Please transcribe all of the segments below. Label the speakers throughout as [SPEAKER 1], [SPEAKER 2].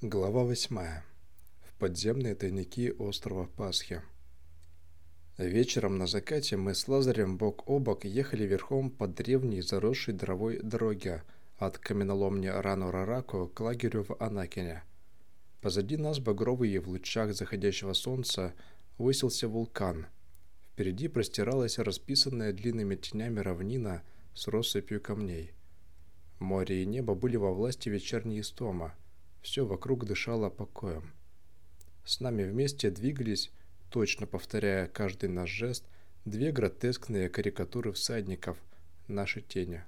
[SPEAKER 1] Глава 8. В подземные тайники острова Пасхи. Вечером на закате мы с Лазарем бок о бок ехали верхом по древней заросшей дровой дороге от каменоломни Рану-Рараку к лагерю в Анакине. Позади нас багровый в лучах заходящего солнца высился вулкан. Впереди простиралась расписанная длинными тенями равнина с россыпью камней. Море и небо были во власти вечерней истома – все вокруг дышало покоем. С нами вместе двигались, точно повторяя каждый наш жест, две гротескные карикатуры всадников, наши тени.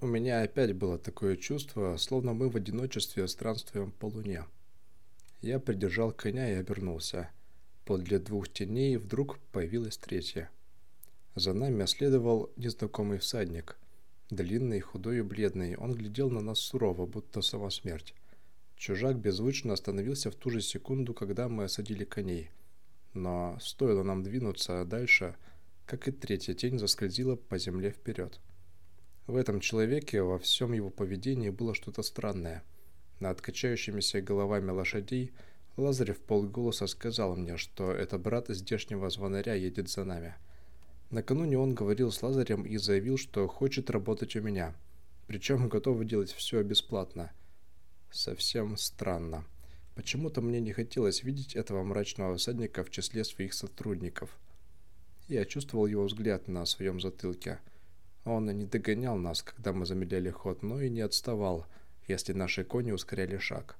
[SPEAKER 1] У меня опять было такое чувство, словно мы в одиночестве странствуем по луне. Я придержал коня и обернулся. Подле двух теней вдруг появилась третья. За нами следовал незнакомый всадник. Длинный, худой и бледный, он глядел на нас сурово, будто сама смерть. Чужак беззвучно остановился в ту же секунду, когда мы осадили коней. Но стоило нам двинуться дальше, как и третья тень заскользила по земле вперед. В этом человеке во всем его поведении было что-то странное. Над качающимися головами лошадей Лазарев полголоса сказал мне, что это брат здешнего звонаря едет за нами. Накануне он говорил с Лазарем и заявил, что хочет работать у меня. Причем готов делать все бесплатно – совсем странно. Почему-то мне не хотелось видеть этого мрачного всадника в числе своих сотрудников. Я чувствовал его взгляд на своем затылке. Он не догонял нас, когда мы замедляли ход, но и не отставал, если наши кони ускоряли шаг.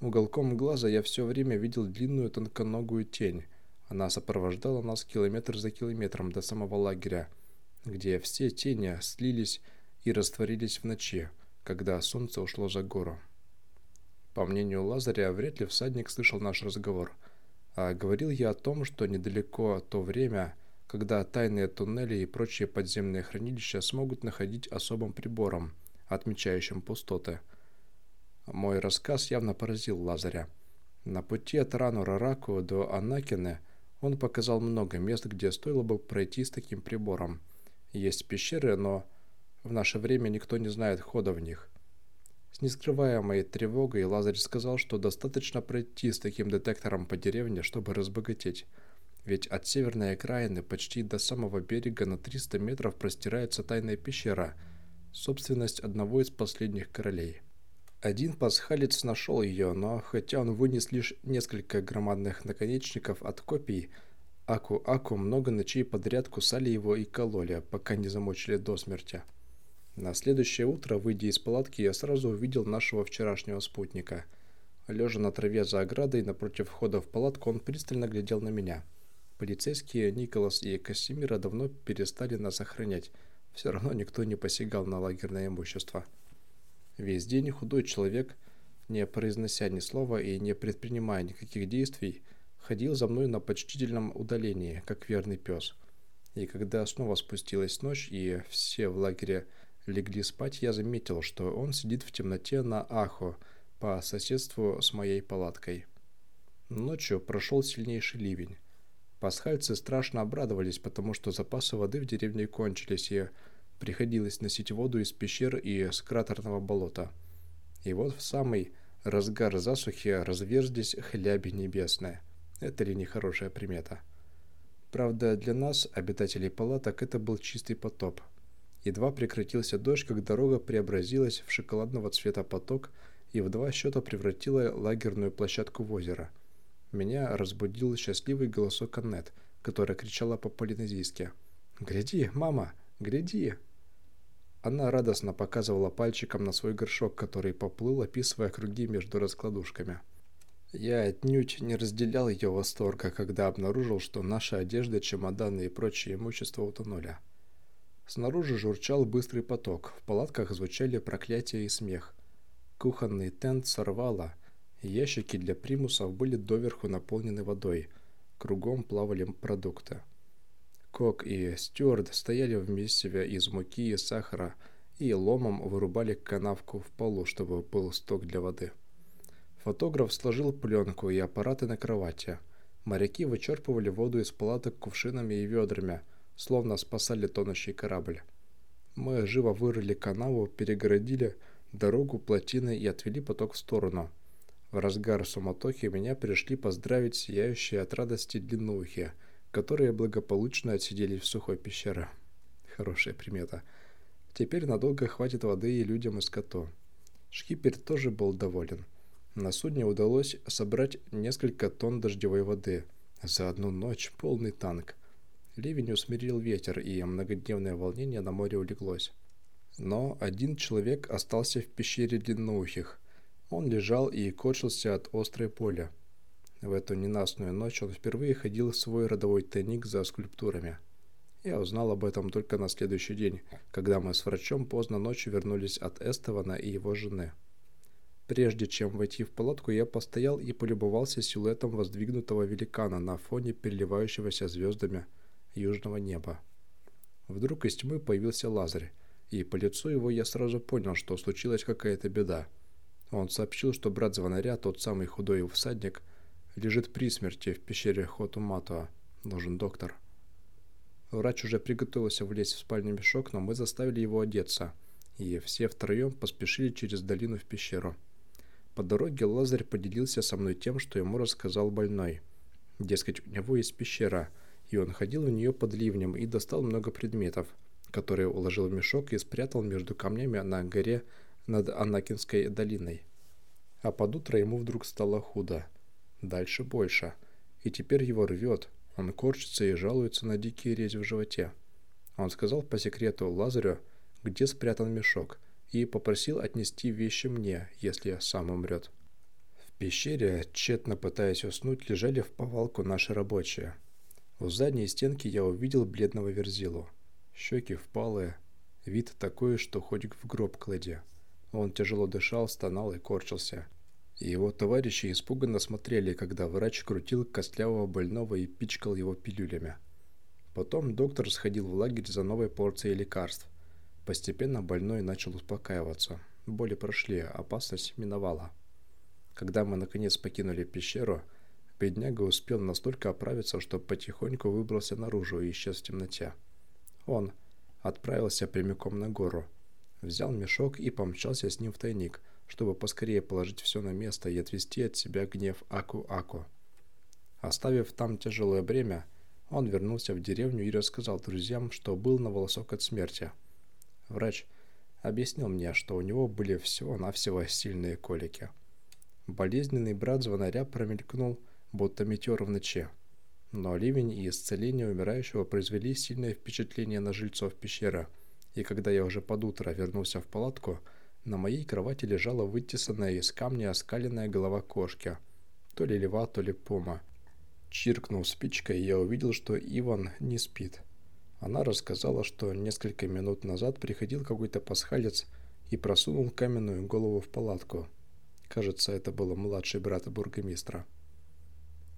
[SPEAKER 1] Уголком глаза я все время видел длинную тонконогую тень. Она сопровождала нас километр за километром до самого лагеря, где все тени слились и растворились в ночи, когда солнце ушло за гору. По мнению Лазаря, вряд ли всадник слышал наш разговор. А говорил я о том, что недалеко то время, когда тайные туннели и прочие подземные хранилища смогут находить особым прибором, отмечающим пустоты. Мой рассказ явно поразил Лазаря. На пути от Рану-Рараку до Анакины он показал много мест, где стоило бы пройти с таким прибором. Есть пещеры, но в наше время никто не знает хода в них. С нескрываемой тревогой Лазарь сказал, что достаточно пройти с таким детектором по деревне, чтобы разбогатеть. Ведь от северной окраины почти до самого берега на 300 метров простирается тайная пещера, собственность одного из последних королей. Один пасхалец нашел ее, но хотя он вынес лишь несколько громадных наконечников от копий, Аку-Аку много ночей подряд кусали его и кололи, пока не замочили до смерти. На следующее утро, выйдя из палатки, я сразу увидел нашего вчерашнего спутника. Лежа на траве за оградой напротив входа в палатку, он пристально глядел на меня. Полицейские Николас и Кассимира давно перестали нас охранять. Все равно никто не посягал на лагерное имущество. Весь день худой человек, не произнося ни слова и не предпринимая никаких действий, ходил за мной на почтительном удалении, как верный пес. И когда снова спустилась ночь, и все в лагере легли спать, я заметил, что он сидит в темноте на Ахо по соседству с моей палаткой. Ночью прошел сильнейший ливень. Пасхальцы страшно обрадовались, потому что запасы воды в деревне кончились, и приходилось носить воду из пещер и с кратерного болота. И вот в самый разгар засухи разверзлись хляби небесные. Это ли не хорошая примета? Правда, для нас, обитателей палаток, это был чистый потоп – Едва прекратился дождь, как дорога преобразилась в шоколадного цвета поток и в два счета превратила лагерную площадку в озеро. Меня разбудил счастливый голосок Аннет, которая кричала по-полинезийски. «Гляди, мама, гляди!» Она радостно показывала пальчиком на свой горшок, который поплыл, описывая круги между раскладушками. Я отнюдь не разделял ее восторга, когда обнаружил, что наша одежда, чемоданы и прочее имущество утонули. Снаружи журчал быстрый поток, в палатках звучали проклятия и смех. Кухонный тент сорвало, ящики для примусов были доверху наполнены водой, кругом плавали продукты. Кок и Стюарт стояли в месиве из муки и сахара и ломом вырубали канавку в полу, чтобы был сток для воды. Фотограф сложил пленку и аппараты на кровати. Моряки вычерпывали воду из палаток кувшинами и ведрами – словно спасали тонущий корабль. Мы живо вырыли канаву, перегородили дорогу плотиной и отвели поток в сторону. В разгар суматохи меня пришли поздравить сияющие от радости длинноухие, которые благополучно отсидели в сухой пещере. Хорошая примета. Теперь надолго хватит воды и людям, и скоту. Шкипер тоже был доволен. На судне удалось собрать несколько тонн дождевой воды. За одну ночь полный танк. Ливень усмирил ветер, и многодневное волнение на море улеглось. Но один человек остался в пещере длинноухих – он лежал и корчился от острой боли. В эту ненастную ночь он впервые ходил в свой родовой тайник за скульптурами. Я узнал об этом только на следующий день, когда мы с врачом поздно ночью вернулись от Эстована и его жены. Прежде чем войти в палатку, я постоял и полюбовался силуэтом воздвигнутого великана на фоне переливающегося звездами южного неба. Вдруг из тьмы появился Лазарь, и по лицу его я сразу понял, что случилась какая-то беда. Он сообщил, что брат звонаря, тот самый худой всадник, лежит при смерти в пещере Хотуматуа. Нужен доктор. Врач уже приготовился влезть в спальный мешок, но мы заставили его одеться, и все втроем поспешили через долину в пещеру. По дороге Лазарь поделился со мной тем, что ему рассказал больной. Дескать, у него есть пещера, и он ходил в нее под ливнем и достал много предметов, которые уложил в мешок и спрятал между камнями на горе над Анакинской долиной. А под утро ему вдруг стало худо. Дальше больше. И теперь его рвет. Он корчится и жалуется на дикие резь в животе. Он сказал по секрету Лазарю, где спрятан мешок, и попросил отнести вещи мне, если сам умрет. В пещере, тщетно пытаясь уснуть, лежали в повалку наши рабочие. У задней стенки я увидел бледного верзилу. Щеки впалые, вид такой, что хоть в гроб клади. Он тяжело дышал, стонал и корчился. Его товарищи испуганно смотрели, когда врач крутил костлявого больного и пичкал его пилюлями. Потом доктор сходил в лагерь за новой порцией лекарств. Постепенно больной начал успокаиваться. Боли прошли, опасность миновала. Когда мы наконец покинули пещеру, бедняга успел настолько оправиться, что потихоньку выбрался наружу и исчез в темноте. Он отправился прямиком на гору – взял мешок и помчался с ним в тайник, чтобы поскорее положить все на место и отвести от себя гнев Аку-Аку. Оставив там тяжелое бремя, он вернулся в деревню и рассказал друзьям, что был на волосок от смерти. Врач объяснил мне, что у него были всего-навсего сильные колики. Болезненный брат звонаря промелькнул, будто метеор в ночи. Но ливень и исцеление умирающего произвели сильное впечатление на жильцов пещеры – и когда я уже под утро вернулся в палатку, на моей кровати лежала вытесанная из камня оскаленная голова кошки. То ли лева, то ли пома. Чиркнув спичкой, я увидел, что Иван не спит. Она рассказала, что несколько минут назад приходил какой-то пасхалец и просунул каменную голову в палатку. Кажется, это был младший брат бургомистра.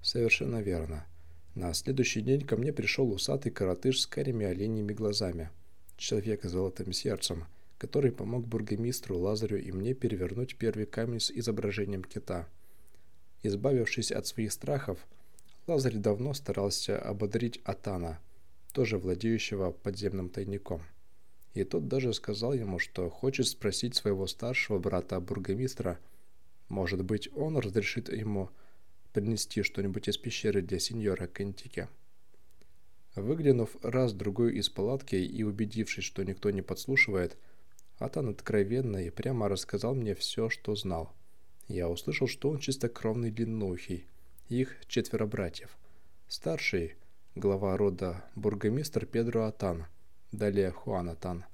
[SPEAKER 1] Совершенно верно. На следующий день ко мне пришел усатый коротыш с карими оленьими глазами – человек с золотым сердцем, который помог бургомистру Лазарю и мне перевернуть первый камень с изображением кита. Избавившись от своих страхов, Лазарь давно старался ободрить Атана, тоже владеющего подземным тайником. И тот даже сказал ему, что хочет спросить своего старшего брата бургомистра, может быть, он разрешит ему принести что-нибудь из пещеры для сеньора Кентики. Выглянув раз-другой из палатки и убедившись, что никто не подслушивает, Атан откровенно и прямо рассказал мне все, что знал. Я услышал, что он чистокровный длинноухий. Их четверо братьев. Старший – глава рода бургомистр Педро Атан, далее Хуан Атан,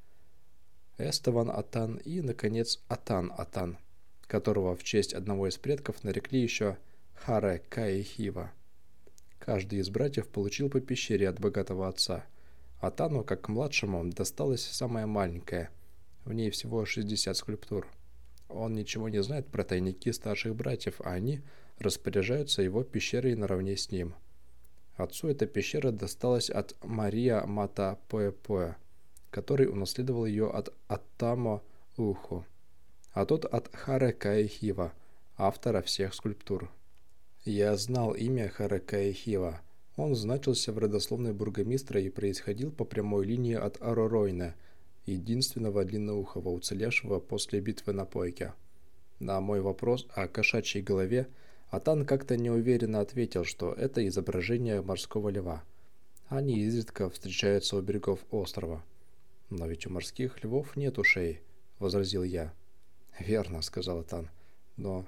[SPEAKER 1] Эстован Атан и, наконец, Атан Атан, которого в честь одного из предков нарекли еще Харе Каихива. Каждый из братьев получил по пещере от богатого отца. А Тану, как младшему, досталась самая маленькая. В ней всего 60 скульптур. Он ничего не знает про тайники старших братьев, а они распоряжаются его пещерой наравне с ним. Отцу эта пещера досталась от Мария Мата Поэ-Поэ, который унаследовал ее от Аттамо Уху, а тот от Харе Каихива, автора всех скульптур. Я знал имя Харакаихива. Он значился в родословной бургомистра и происходил по прямой линии от Ароройна, единственного длинноухого, уцелевшего после битвы на Пойке. На мой вопрос о кошачьей голове Атан как-то неуверенно ответил, что это изображение морского льва. Они изредка встречаются у берегов острова. «Но ведь у морских львов нет ушей», — возразил я. «Верно», — сказал Атан. «Но,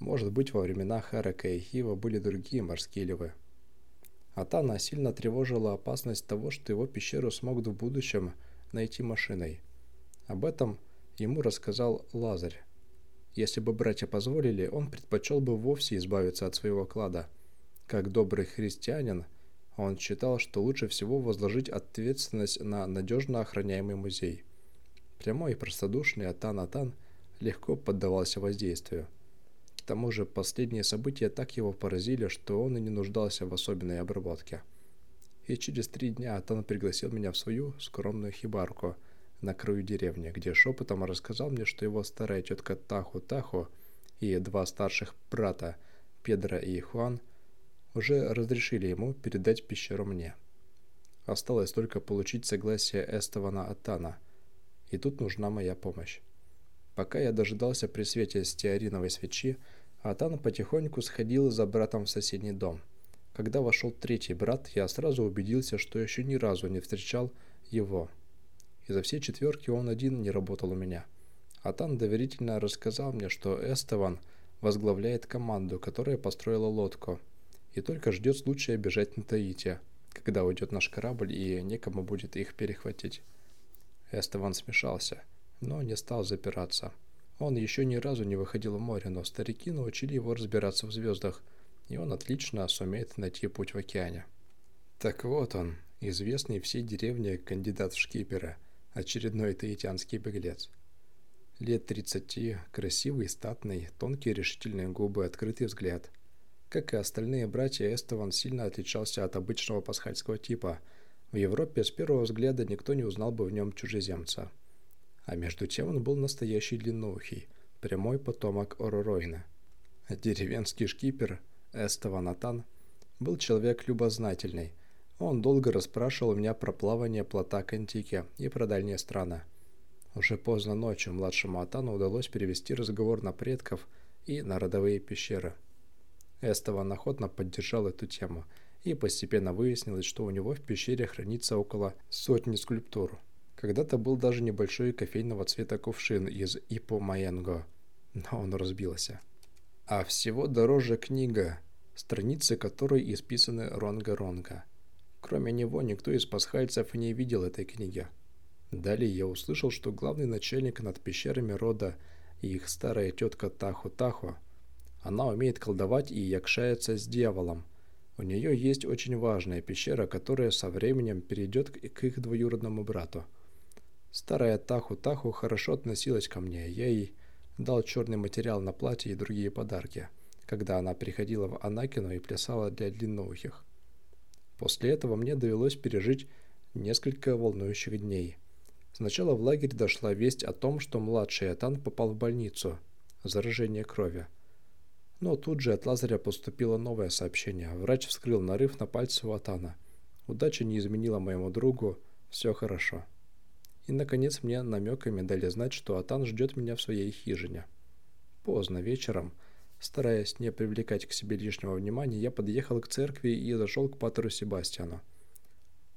[SPEAKER 1] может быть, во времена Харака и Хива были другие морские львы». Атана сильно тревожила опасность того, что его пещеру смогут в будущем найти машиной. Об этом ему рассказал Лазарь. Если бы братья позволили, он предпочел бы вовсе избавиться от своего клада. Как добрый христианин, он считал, что лучше всего возложить ответственность на надежно охраняемый музей. Прямой и простодушный Атан-Атан легко поддавался воздействию. К тому же последние события так его поразили, что он и не нуждался в особенной обработке. И через три дня Атан пригласил меня в свою скромную хибарку – на краю деревни, где шепотом рассказал мне, что его старая тетка Таху-Таху и два старших брата, Педро и Хуан, уже разрешили ему передать пещеру мне. Осталось только получить согласие Эстована Атана, и тут нужна моя помощь. Пока я дожидался при свете стеариновой свечи, Атан потихоньку сходил за братом в соседний дом. Когда вошел третий брат, я сразу убедился, что еще ни разу не встречал его – и за все четверки он один не работал у меня. Атан доверительно рассказал мне, что Эстеван возглавляет команду, которая построила лодку, и только ждет случая бежать на Таити, когда уйдет наш корабль и некому будет их перехватить. Эстеван смешался, но не стал запираться. Он еще ни разу не выходил в море, но старики научили его разбираться в звездах, и он отлично сумеет найти путь в океане. Так вот он, известный всей деревне кандидат в шкиперы – очередной таитянский беглец. Лет 30, красивый, статный, тонкие решительные губы, открытый взгляд. Как и остальные братья, Эстован сильно отличался от обычного пасхальского типа. В Европе с первого взгляда никто не узнал бы в нем чужеземца. А между тем он был настоящий длинноухий, прямой потомок Ороройна. Деревенский шкипер Эстован Атан был человек любознательный, он долго расспрашивал меня про плавание плота к Антике и про дальние страны. Уже поздно ночью младшему Атану удалось перевести разговор на предков и на родовые пещеры. Эстован охотно поддержал эту тему, и постепенно выяснилось, что у него в пещере хранится около сотни скульптур. Когда-то был даже небольшой кофейного цвета кувшин из Ипо Маенго, но он разбился. А всего дороже книга, страницы которой исписаны ронга-ронга. Кроме него никто из пасхальцев не видел этой книги. Далее я услышал, что главный начальник над пещерами рода и их старая тетка Таху-Таху, она умеет колдовать и якшается с дьяволом. У нее есть очень важная пещера, которая со временем перейдет к их двоюродному брату. Старая Таху-Таху хорошо относилась ко мне, я ей дал черный материал на платье и другие подарки, когда она приходила в Анакину и плясала для длинноухих. После этого мне довелось пережить несколько волнующих дней. Сначала в лагерь дошла весть о том, что младший Атан попал в больницу. Заражение крови. Но тут же от Лазаря поступило новое сообщение. Врач вскрыл нарыв на пальце у Атана. Удача не изменила моему другу. Все хорошо. И, наконец, мне намеками дали знать, что Атан ждет меня в своей хижине. Поздно вечером Стараясь не привлекать к себе лишнего внимания, я подъехал к церкви и зашел к патеру Себастьяну.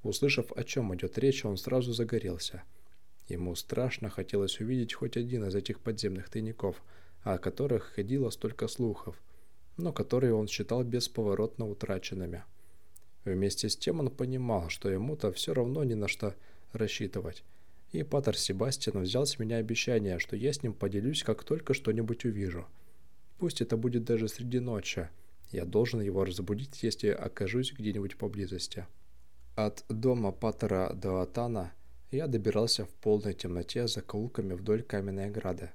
[SPEAKER 1] Услышав, о чем идет речь, он сразу загорелся. Ему страшно хотелось увидеть хоть один из этих подземных тайников, о которых ходило столько слухов, но которые он считал бесповоротно утраченными. Вместе с тем он понимал, что ему-то все равно ни на что рассчитывать. И Патер Себастьян взял с меня обещание, что я с ним поделюсь, как только что-нибудь увижу – Пусть это будет даже среди ночи. Я должен его разбудить, если окажусь где-нибудь поблизости. От дома Паттера до Атана я добирался в полной темноте за закоулками вдоль каменной ограды.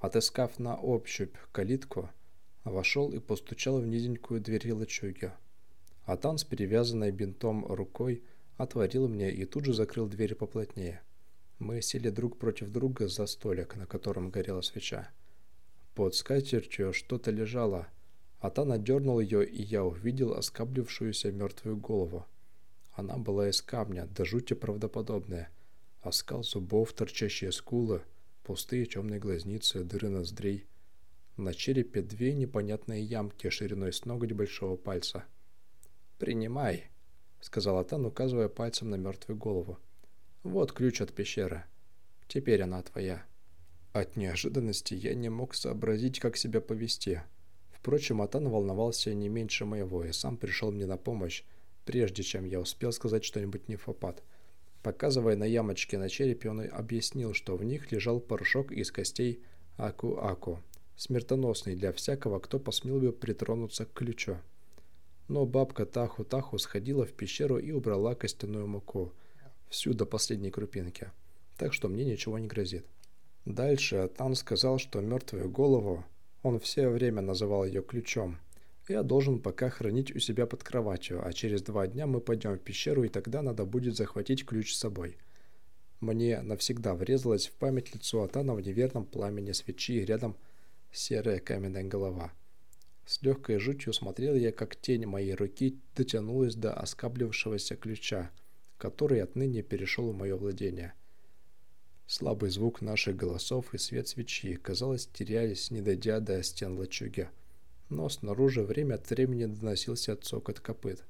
[SPEAKER 1] Отыскав на ощупь калитку, вошел и постучал в низенькую дверь лачуги. Атан с перевязанной бинтом рукой отворил мне и тут же закрыл дверь поплотнее. Мы сели друг против друга за столик, на котором горела свеча. Под скатертью что-то лежало. Атан дернул ее, и я увидел оскаблившуюся мертвую голову. Она была из камня, до жути правдоподобная. Оскал зубов, торчащие скулы, пустые темные глазницы, дыры ноздрей. На черепе две непонятные ямки шириной с ноготь большого пальца. «Принимай», — сказал Атан, указывая пальцем на мертвую голову. «Вот ключ от пещеры. Теперь она твоя». От неожиданности я не мог сообразить, как себя повести. Впрочем, Атан волновался не меньше моего и сам пришел мне на помощь, прежде чем я успел сказать что-нибудь нефопад. Показывая на ямочки на черепе, он объяснил, что в них лежал порошок из костей Аку-Аку, смертоносный для всякого, кто посмел бы притронуться к ключу. Но бабка Таху-Таху сходила в пещеру и убрала костяную муку, всю до последней крупинки, так что мне ничего не грозит. Дальше Атан сказал, что мертвую голову, он все время называл ее ключом, я должен пока хранить у себя под кроватью, а через два дня мы пойдем в пещеру, и тогда надо будет захватить ключ с собой. Мне навсегда врезалось в память лицо Атана в неверном пламени свечи, рядом серая каменная голова. С легкой жутью смотрел я, как тень моей руки дотянулась до оскаблившегося ключа, который отныне перешел в мое владение. Слабый звук наших голосов и свет свечи, казалось, терялись, не дойдя до стен лачуги. Но снаружи время от времени доносился цокот копыт.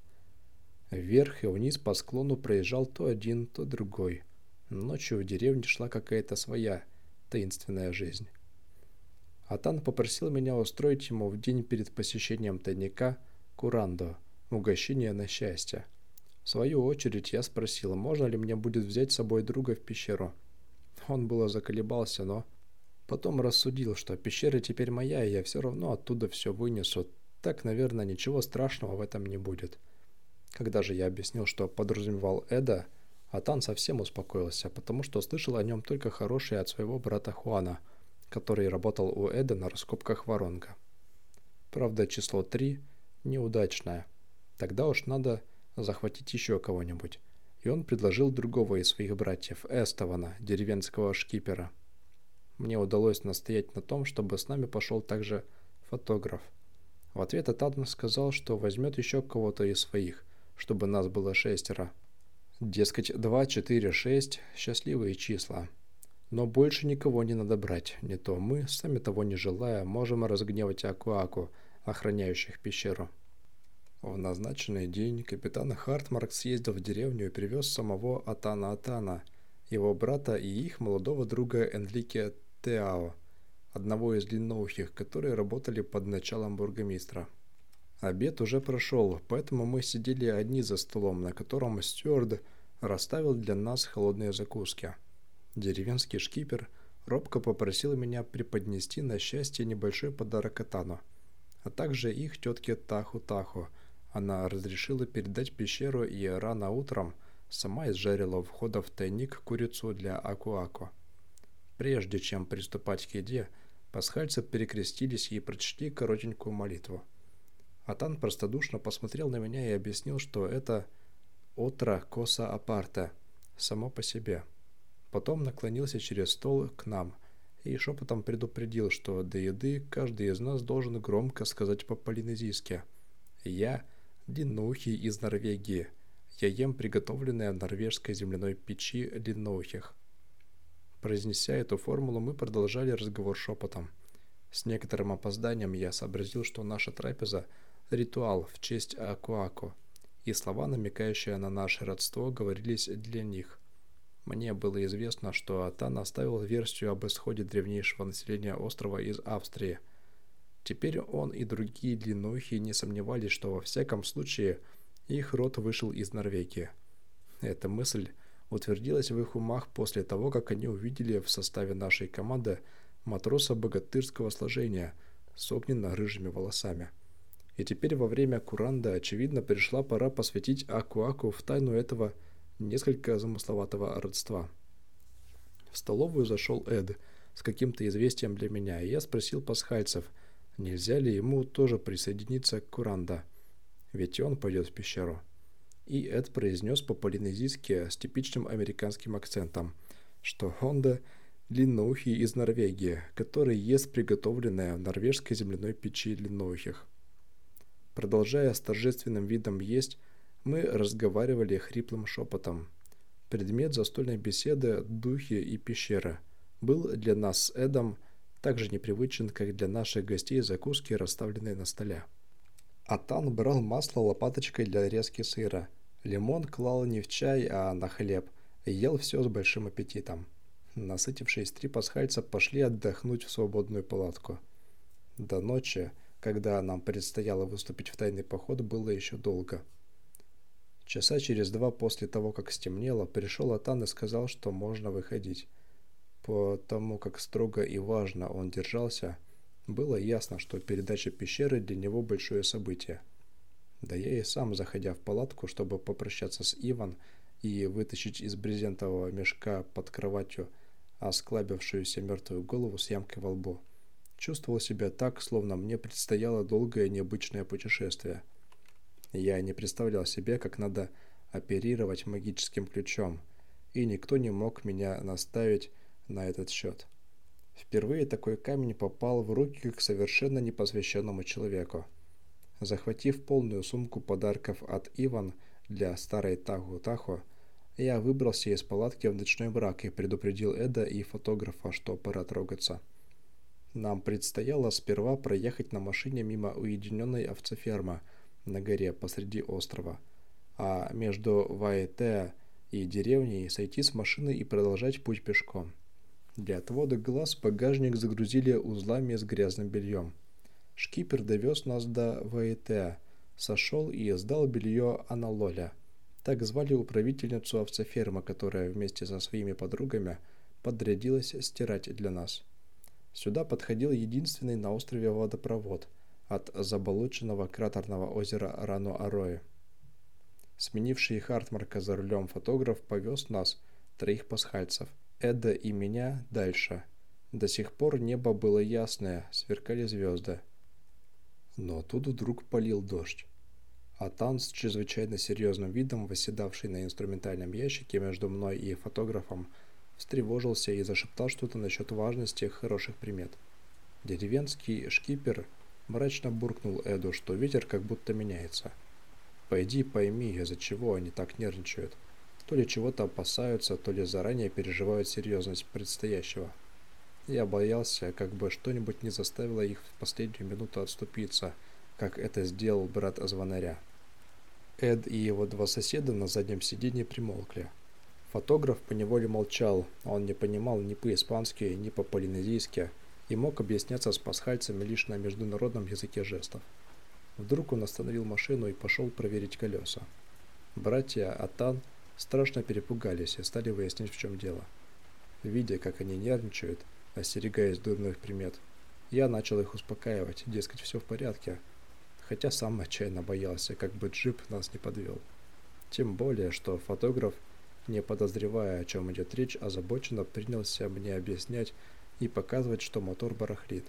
[SPEAKER 1] Вверх и вниз по склону проезжал то один, то другой. Ночью в деревне шла какая-то своя таинственная жизнь. Атан попросил меня устроить ему в день перед посещением тайника Курандо, угощение на счастье. В свою очередь я спросил, можно ли мне будет взять с собой друга в пещеру – он было заколебался, но потом рассудил, что пещера теперь моя, и я все равно оттуда все вынесу. Так, наверное, ничего страшного в этом не будет. Когда же я объяснил, что подразумевал Эда, Атан совсем успокоился, потому что слышал о нем только хорошее от своего брата Хуана, который работал у Эда на раскопках Воронга. Правда, число 3 неудачное. Тогда уж надо захватить еще кого-нибудь и он предложил другого из своих братьев, Эстована, деревенского шкипера. Мне удалось настоять на том, чтобы с нами пошел также фотограф. В ответ Атадн сказал, что возьмет еще кого-то из своих, чтобы нас было шестеро. Дескать, 2, 4, 6 – счастливые числа. Но больше никого не надо брать, не то мы, сами того не желая, можем разгневать Акуаку, охраняющих пещеру. В назначенный день капитан Хартмарк съездил в деревню и привез самого Атана Атана, его брата и их молодого друга Энлике Теао, одного из длинноухих, которые работали под началом бургомистра. Обед уже прошел, поэтому мы сидели одни за столом, на котором стюард расставил для нас холодные закуски. Деревенский шкипер робко попросил меня преподнести на счастье небольшой подарок Атану, а также их тетке Таху-Таху – она разрешила передать пещеру и рано утром сама изжарила у входа в тайник курицу для Аку-Аку. Прежде чем приступать к еде, пасхальцы перекрестились и прочли коротенькую молитву. Атан простодушно посмотрел на меня и объяснил, что это «отра коса апарта» само по себе. Потом наклонился через стол к нам и шепотом предупредил, что до еды каждый из нас должен громко сказать по-полинезийски «Я – длинноухий из Норвегии. Я ем приготовленное в норвежской земляной печи длинноухих. Произнеся эту формулу, мы продолжали разговор шепотом. С некоторым опозданием я сообразил, что наша трапеза – ритуал в честь Акуаку, и слова, намекающие на наше родство, говорились для них. Мне было известно, что Атан оставил версию об исходе древнейшего населения острова из Австрии – Теперь он и другие длинноухие не сомневались, что во всяком случае их род вышел из Норвегии. Эта мысль утвердилась в их умах после того, как они увидели в составе нашей команды матроса богатырского сложения с огненно-рыжими волосами. И теперь во время Куранда, очевидно, пришла пора посвятить Аку-Аку в тайну этого несколько замысловатого родства. В столовую зашел Эд с каким-то известием для меня, и я спросил пасхальцев – Нельзя ли ему тоже присоединиться к Куранда? Ведь он пойдет в пещеру. И Эд произнес по-полинезийски с типичным американским акцентом, что Хонда – длинноухий из Норвегии, который ест приготовленное в норвежской земляной печи длинноухих. Продолжая с торжественным видом есть, мы разговаривали хриплым шепотом. Предмет застольной беседы «Духи и пещера» был для нас с Эдом так же непривычен, как для наших гостей закуски, расставленные на столе. Атан брал масло лопаточкой для резки сыра. Лимон клал не в чай, а на хлеб. Ел все с большим аппетитом. Насытившись, три пасхальца пошли отдохнуть в свободную палатку. До ночи, когда нам предстояло выступить в тайный поход, было еще долго. Часа через два после того, как стемнело, пришел Атан и сказал, что можно выходить. По тому, как строго и важно он держался, было ясно, что передача пещеры для него большое событие. Да я и сам, заходя в палатку, чтобы попрощаться с Иван и вытащить из брезентового мешка под кроватью осклабившуюся мертвую голову с ямкой во лбу, чувствовал себя так, словно мне предстояло долгое необычное путешествие. Я не представлял себе, как надо оперировать магическим ключом, и никто не мог меня наставить на этот счет. Впервые такой камень попал в руки к совершенно непосвященному человеку. Захватив полную сумку подарков от Иван для старой Таху-Тахо, я выбрался из палатки в ночной брак и предупредил Эда и фотографа, что пора трогаться. Нам предстояло сперва проехать на машине мимо уединенной овцефермы на горе посреди острова, а между Ваэтеа и деревней сойти с машины и продолжать путь пешком. Для отвода глаз багажник загрузили узлами с грязным бельем. Шкипер довез нас до ВАЭТ, сошел и сдал белье Аналоля. Так звали управительницу овцефермы, которая вместе со своими подругами подрядилась стирать для нас. Сюда подходил единственный на острове водопровод от заболоченного кратерного озера Рано-Арои. Сменивший Хартмарка за рулем фотограф повез нас, троих пасхальцев, Эда и меня дальше. До сих пор небо было ясное, сверкали звезды. Но тут вдруг полил дождь. А Тан с чрезвычайно серьезным видом, восседавший на инструментальном ящике между мной и фотографом, встревожился и зашептал что-то насчет важности хороших примет. Деревенский шкипер мрачно буркнул Эду, что ветер как будто меняется. «Пойди пойми, из-за чего они так нервничают». То ли чего-то опасаются, то ли заранее переживают серьезность предстоящего. Я боялся, как бы что-нибудь не заставило их в последнюю минуту отступиться, как это сделал брат звонаря. Эд и его два соседа на заднем сиденье примолкли. Фотограф поневоле молчал, он не понимал ни по-испански, ни по-полинезийски и мог объясняться с пасхальцами лишь на международном языке жестов. Вдруг он остановил машину и пошел проверить колеса. Братья Атан страшно перепугались и стали выяснять, в чем дело. Видя, как они нервничают, остерегаясь дурных примет, я начал их успокаивать, дескать, все в порядке, хотя сам отчаянно боялся, как бы джип нас не подвел. Тем более, что фотограф, не подозревая, о чем идет речь, озабоченно принялся мне объяснять и показывать, что мотор барахлит.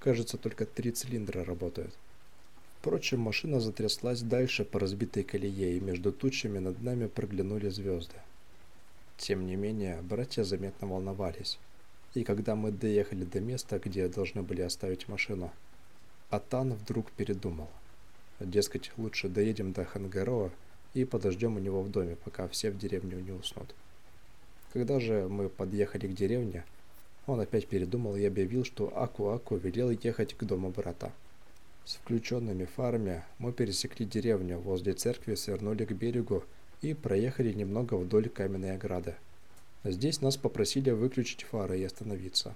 [SPEAKER 1] Кажется, только три цилиндра работают. Впрочем, машина затряслась дальше по разбитой колее, и между тучами над нами проглянули звезды. Тем не менее, братья заметно волновались. И когда мы доехали до места, где должны были оставить машину, Атан вдруг передумал. Дескать, лучше доедем до Хангароа и подождем у него в доме, пока все в деревню не уснут. Когда же мы подъехали к деревне, он опять передумал и объявил, что Аку-Аку велел ехать к дому брата. С включенными фарами мы пересекли деревню, возле церкви свернули к берегу и проехали немного вдоль каменной ограды. Здесь нас попросили выключить фары и остановиться.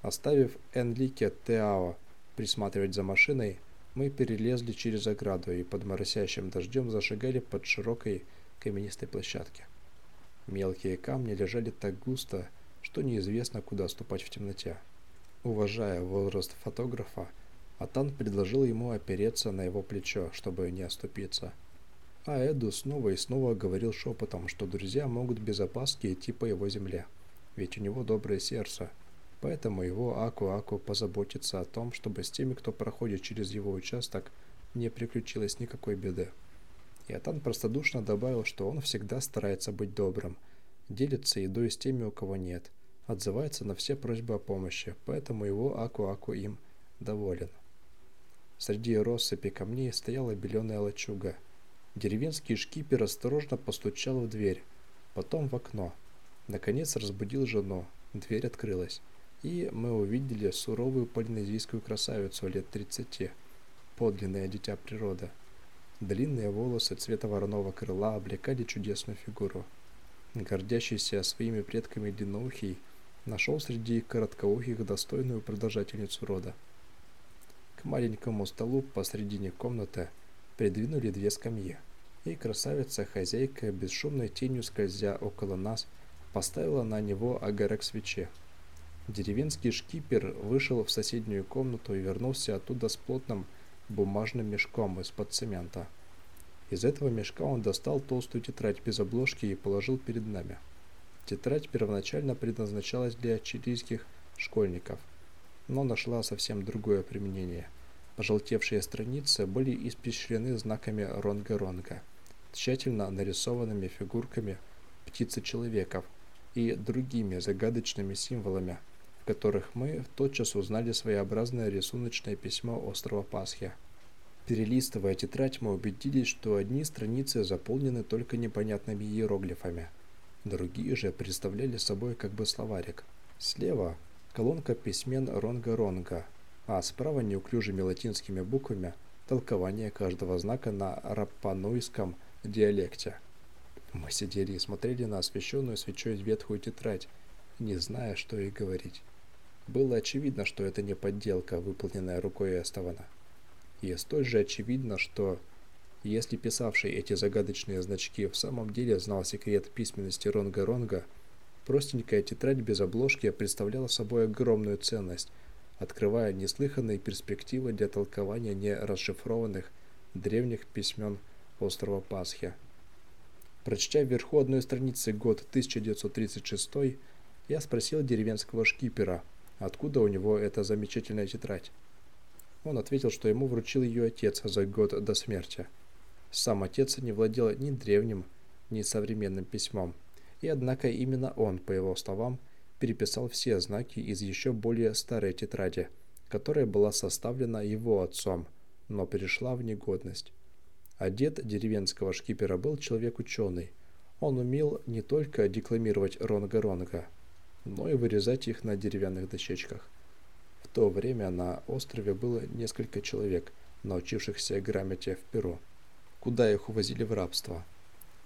[SPEAKER 1] Оставив Энлике Теао присматривать за машиной, мы перелезли через ограду и под моросящим дождем зашагали под широкой каменистой площадке. Мелкие камни лежали так густо, что неизвестно, куда ступать в темноте. Уважая возраст фотографа, Атан предложил ему опереться на его плечо, чтобы не оступиться. А Эду снова и снова говорил шепотом, что друзья могут без опаски идти по его земле, ведь у него доброе сердце. Поэтому его Аку-Аку позаботится о том, чтобы с теми, кто проходит через его участок, не приключилось никакой беды. И Атан простодушно добавил, что он всегда старается быть добрым, делится едой с теми, у кого нет, отзывается на все просьбы о помощи, поэтому его Аку-Аку им доволен. Среди россыпи камней стояла беленая лачуга. Деревенский шкипер осторожно постучал в дверь, потом в окно. Наконец разбудил жену. Дверь открылась. и мы увидели суровую полинезийскую красавицу лет 30, подлинное дитя природы. Длинные волосы цвета вороного крыла облекали чудесную фигуру. Гордящийся своими предками длинноухий нашел среди короткоухих достойную продолжательницу рода. Маленькому столу посредине комнаты придвинули две скамьи, и красавица-хозяйка, бесшумной тенью скользя около нас, поставила на него огарок свечи. Деревенский шкипер вышел в соседнюю комнату и вернулся оттуда с плотным бумажным мешком из-под цемента. Из этого мешка он достал толстую тетрадь без обложки и положил перед нами. Тетрадь первоначально предназначалась для чилийских школьников, но нашла совсем другое применение. Пожелтевшие страницы были испещрены знаками ронга-ронга, тщательно нарисованными фигурками птицы-человеков и другими загадочными символами – которых мы тотчас узнали своеобразное рисуночное письмо острова Пасхи. Перелистывая тетрадь, мы убедились, что одни страницы заполнены только непонятными иероглифами, другие же представляли собой как бы словарик. Слева колонка письмен Ронга-Ронга, а справа неуклюжими латинскими буквами толкование каждого знака на рапануйском диалекте. Мы сидели и смотрели на освещенную свечой ветхую тетрадь, не зная, что и говорить. Было очевидно, что это не подделка, выполненная рукой Эстована. И столь же очевидно, что если писавший эти загадочные значки в самом деле знал секрет письменности Ронга-Ронга, простенькая тетрадь без обложки представляла собой огромную ценность, открывая неслыханные перспективы для толкования нерасшифрованных древних письмен острова Пасхи. Прочтя вверху одной страницы год 1936, я спросил деревенского шкипера – откуда у него эта замечательная тетрадь. Он ответил, что ему вручил ее отец за год до смерти. Сам отец не владел ни древним, ни современным письмом, и однако именно он, по его словам, переписал все знаки из еще более старой тетради, которая была составлена его отцом, но перешла в негодность. А дед деревенского шкипера был человек ученый. Он умел не только декламировать ронга-ронга, но и вырезать их на деревянных дощечках. В то время на острове было несколько человек, научившихся грамоте в Перу, куда их увозили в рабство.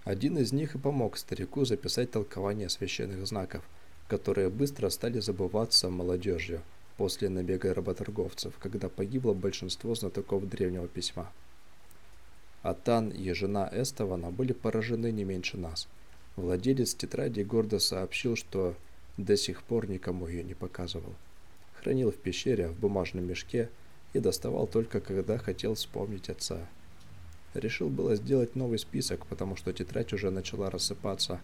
[SPEAKER 1] Один из них и помог старику записать толкование священных знаков, которые быстро стали забываться молодежью после набега работорговцев, когда погибло большинство знатоков древнего письма. Атан и жена Эстована были поражены не меньше нас. Владелец тетради гордо сообщил, что до сих пор никому ее не показывал. Хранил в пещере в бумажном мешке и доставал только когда хотел вспомнить отца. Решил было сделать новый список, потому что тетрадь уже начала рассыпаться,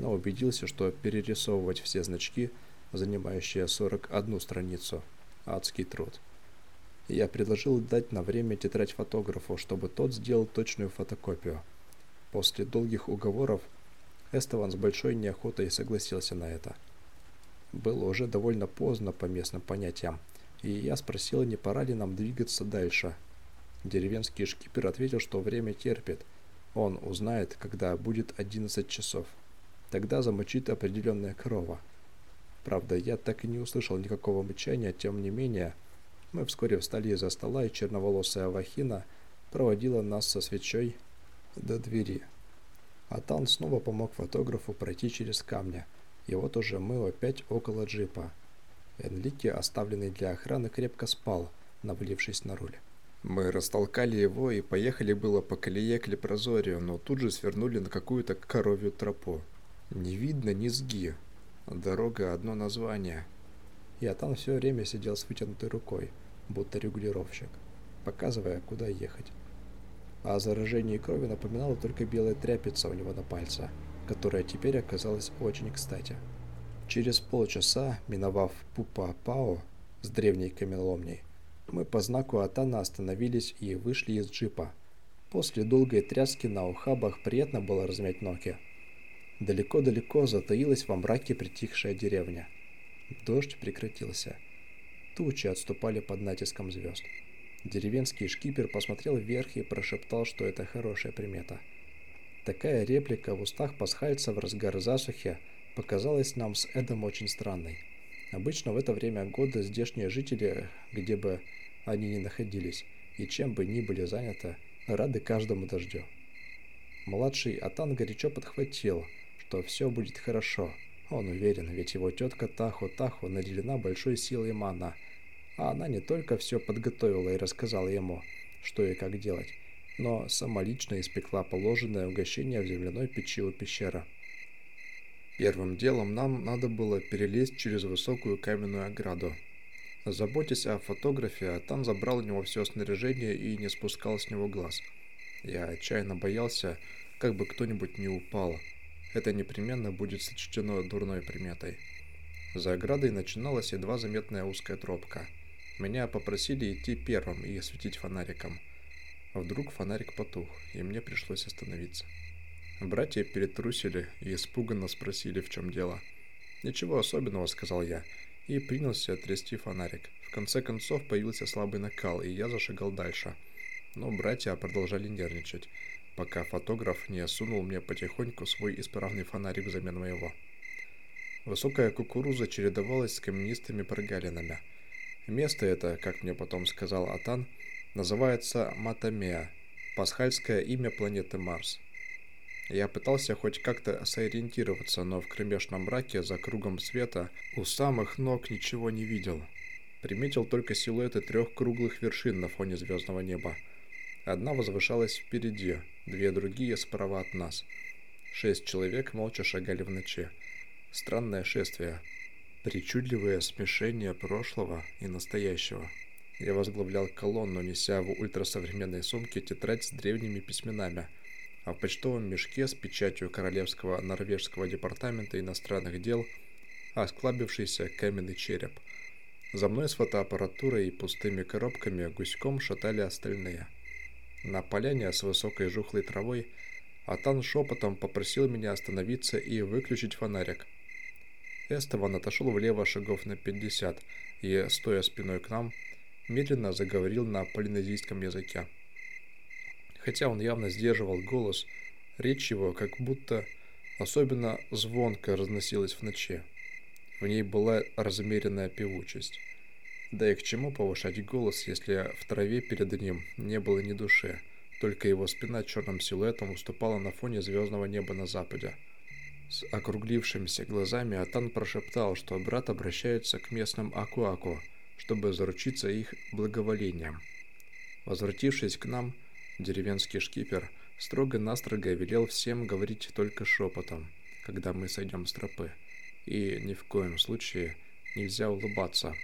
[SPEAKER 1] но убедился, что перерисовывать все значки, занимающие 41 страницу, адский труд. Я предложил дать на время тетрадь фотографу, чтобы тот сделал точную фотокопию. После долгих уговоров Эстован с большой неохотой согласился на это. Было уже довольно поздно по местным понятиям, и я спросил, не пора ли нам двигаться дальше. Деревенский шкипер ответил, что время терпит. Он узнает, когда будет 11 часов. Тогда замочит определенная корова. Правда, я так и не услышал никакого мычания, тем не менее, мы вскоре встали из-за стола, и черноволосая Вахина проводила нас со свечой до двери. Атан снова помог фотографу пройти через камни. И вот уже мы опять около джипа. Энлике, оставленный для охраны, крепко спал, навалившись на руль. Мы растолкали его и поехали было по колее к Лепрозорию, но тут же свернули на какую-то коровью тропу. Не видно низги. Дорога одно название. И Атан все время сидел с вытянутой рукой, будто регулировщик, показывая, куда ехать. А о заражении крови напоминала только белая тряпица у него на пальце, которая теперь оказалась очень кстати. Через полчаса, миновав Пупа-Пао с древней каменоломней, мы по знаку Атана остановились и вышли из джипа. После долгой тряски на ухабах приятно было размять ноги. Далеко-далеко затаилась во мраке притихшая деревня. Дождь прекратился. Тучи отступали под натиском звезд. Деревенский шкипер посмотрел вверх и прошептал, что это хорошая примета. Такая реплика в устах пасхальца в разгар засухи показалась нам с Эдом очень странной. Обычно в это время года здешние жители, где бы они ни находились и чем бы ни были заняты, рады каждому дождю. Младший Атан горячо подхватил, что все будет хорошо. Он уверен, ведь его тетка Таху-Таху наделена большой силой мана, а она не только все подготовила и рассказала ему, что и как делать, но самолично испекла положенное угощение в земляной печи у пещеры. Первым делом нам надо было перелезть через высокую каменную ограду. Заботясь о фотографе, Атан забрал у него все снаряжение и не спускал с него глаз. Я отчаянно боялся, как бы кто-нибудь не упал. Это непременно будет сочтено дурной приметой. За оградой начиналась едва заметная узкая тропка. Меня попросили идти первым и осветить фонариком. Вдруг фонарик потух, и мне пришлось остановиться. Братья перетрусили и испуганно спросили, в чем дело. «Ничего особенного», — сказал я, и принялся трясти фонарик. В конце концов появился слабый накал, и я зашагал дальше. Но братья продолжали нервничать, пока фотограф не сунул мне потихоньку свой исправный фонарик взамен моего. Высокая кукуруза чередовалась с каменистыми прогалинами. Место это, как мне потом сказал Атан, называется Матамеа, пасхальское имя планеты Марс. Я пытался хоть как-то сориентироваться, но в кромешном мраке за кругом света у самых ног ничего не видел. Приметил только силуэты трех круглых вершин на фоне звездного неба. Одна возвышалась впереди, две другие справа от нас. Шесть человек молча шагали в ночи. Странное шествие. Причудливое смешение прошлого и настоящего. Я возглавлял колонну, неся в ультрасовременной сумке тетрадь с древними письменами – а в почтовом мешке с печатью Королевского норвежского департамента иностранных дел осклабившийся каменный череп. За мной с фотоаппаратурой и пустыми коробками гуськом шатали остальные. На поляне с высокой жухлой травой Атан шепотом попросил меня остановиться и выключить фонарик. Эстован отошел влево шагов на 50 и, стоя спиной к нам, медленно заговорил на полинезийском языке. Хотя он явно сдерживал голос, речь его как будто особенно звонко разносилась в ночи. В ней была размеренная певучесть. Да и к чему повышать голос, если в траве перед ним не было ни души, только его спина черным силуэтом уступала на фоне звездного неба на западе. С округлившимися глазами Атан прошептал, что брат обращается к местным Акуаку, чтобы заручиться их благоволением. Возвратившись к нам, Деревенский шкипер строго-настрого велел всем говорить только шепотом, когда мы сойдем с тропы. И ни в коем случае нельзя улыбаться.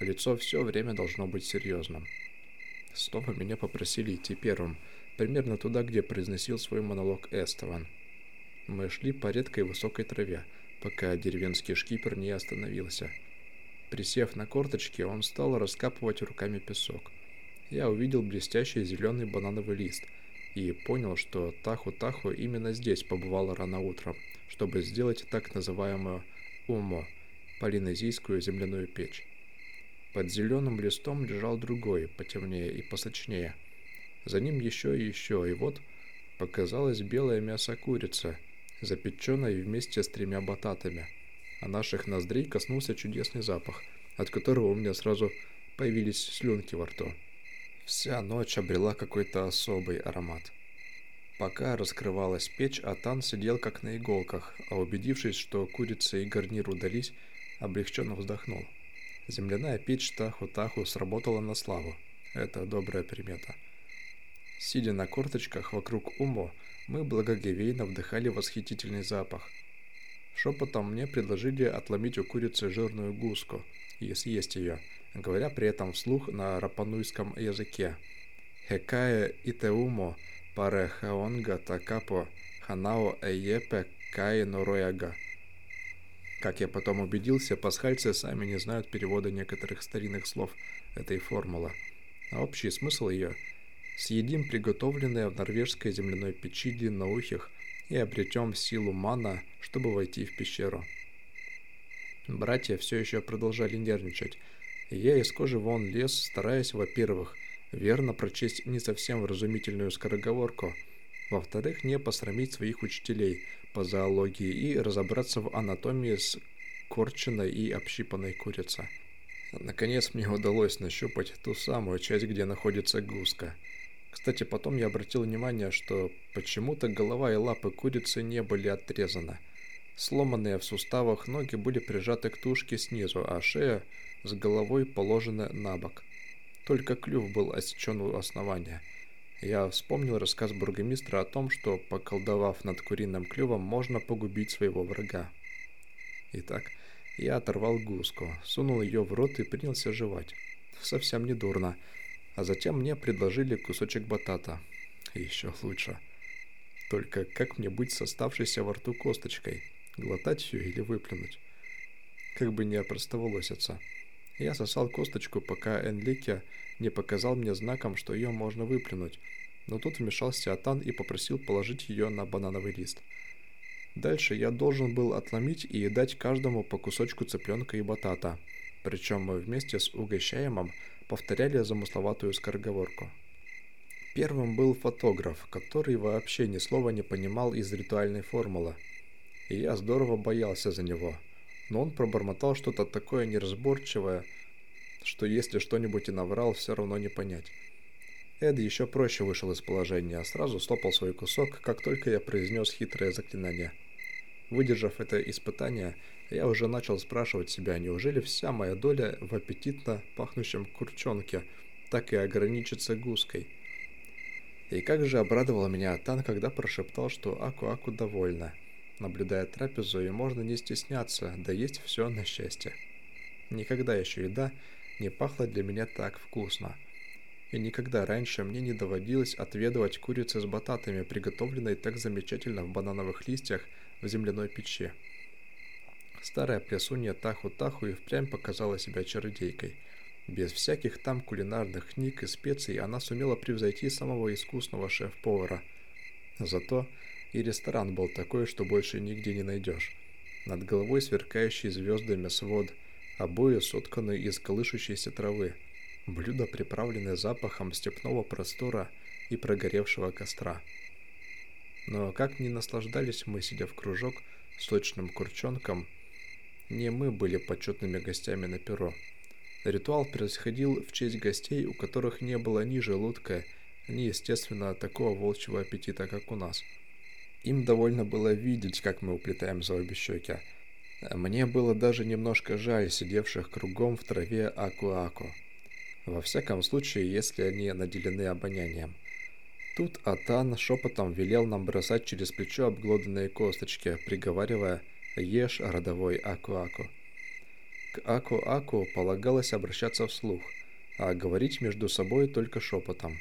[SPEAKER 1] Лицо все время должно быть серьезным. Снова меня попросили идти первым, примерно туда, где произносил свой монолог Эстован. Мы шли по редкой высокой траве, пока деревенский шкипер не остановился. Присев на корточки, он стал раскапывать руками песок я увидел блестящий зеленый банановый лист и понял, что Таху-Таху именно здесь побывала рано утром, чтобы сделать так называемую умо, полинезийскую земляную печь. Под зеленым листом лежал другой, потемнее и посочнее. За ним еще и еще, и вот показалось белое мясо курицы, запеченное вместе с тремя бататами. А наших ноздрей коснулся чудесный запах, от которого у меня сразу появились слюнки во рту. Вся ночь обрела какой-то особый аромат. Пока раскрывалась печь, Атан сидел как на иголках, а убедившись, что курица и гарнир удались, облегченно вздохнул. Земляная печь Таху-Таху сработала на славу. Это добрая примета. Сидя на корточках вокруг Умбо, мы благоговейно вдыхали восхитительный запах. Шепотом мне предложили отломить у курицы жирную гуску и съесть ее – говоря при этом вслух на рапануйском языке. Хекая итеумо паре хаонга такапо ханао эйепе кай норояга. Как я потом убедился, пасхальцы сами не знают перевода некоторых старинных слов этой формулы. А общий смысл ее – съедим приготовленное в норвежской земляной печи длинноухих и обретем силу мана, чтобы войти в пещеру. Братья все еще продолжали нервничать, я из кожи вон лез, стараясь, во-первых, верно прочесть не совсем вразумительную скороговорку, во-вторых, не посрамить своих учителей по зоологии и разобраться в анатомии с корченной и общипанной курица. Наконец мне удалось нащупать ту самую часть, где находится гуска. Кстати, потом я обратил внимание, что почему-то голова и лапы курицы не были отрезаны. Сломанные в суставах ноги были прижаты к тушке снизу, а шея с головой положена на бок. Только клюв был осечен у основания. Я вспомнил рассказ бургомистра о том, что, поколдовав над куриным клювом, можно погубить своего врага. Итак, я оторвал гуску, сунул ее в рот и принялся жевать. Совсем не дурно. А затем мне предложили кусочек батата. Еще лучше. Только как мне быть с оставшейся во рту косточкой? Глотать ее или выплюнуть? Как бы не опростоволоситься. Я сосал косточку, пока Энлике не показал мне знаком, что ее можно выплюнуть. Но тут вмешался Атан и попросил положить ее на банановый лист. Дальше я должен был отломить и дать каждому по кусочку цыпленка и батата. Причем мы вместе с угощаемым повторяли замысловатую скороговорку. Первым был фотограф, который вообще ни слова не понимал из ритуальной формулы. И я здорово боялся за него. Но он пробормотал что-то такое неразборчивое, что если что-нибудь и наврал, все равно не понять. Эд еще проще вышел из положения, сразу стопал свой кусок, как только я произнес хитрое заклинание. Выдержав это испытание, я уже начал спрашивать себя, неужели вся моя доля в аппетитно пахнущем курчонке так и ограничится гуской. И как же обрадовал меня Атан, когда прошептал, что Аку-Аку довольна. Наблюдая трапезу, и можно не стесняться, да есть все на счастье. Никогда еще еда не пахла для меня так вкусно. И никогда раньше мне не доводилось отведывать курицы с бататами, приготовленной так замечательно в банановых листьях в земляной печи. Старая плясунья Таху-Таху и впрямь показала себя чародейкой. Без всяких там кулинарных книг и специй она сумела превзойти самого искусного шеф-повара. Зато и ресторан был такой, что больше нигде не найдешь. Над головой сверкающий звездами свод, обои сотканы из колышущейся травы, блюдо, приправленное запахом степного простора и прогоревшего костра. Но как ни наслаждались мы, сидя в кружок, сочным курчонком – не мы были почетными гостями на перо. Ритуал происходил в честь гостей, у которых не было ни желудка, ни, естественно, такого волчьего аппетита, как у нас. Им довольно было видеть, как мы уплетаем за обе щеки. Мне было даже немножко жаль сидевших кругом в траве аку-аку. Во всяком случае, если они наделены обонянием. Тут Атан шепотом велел нам бросать через плечо обглоданные косточки, приговаривая – ешь родовой Аку-Аку. К Аку-Аку полагалось обращаться вслух, а говорить между собой только шепотом.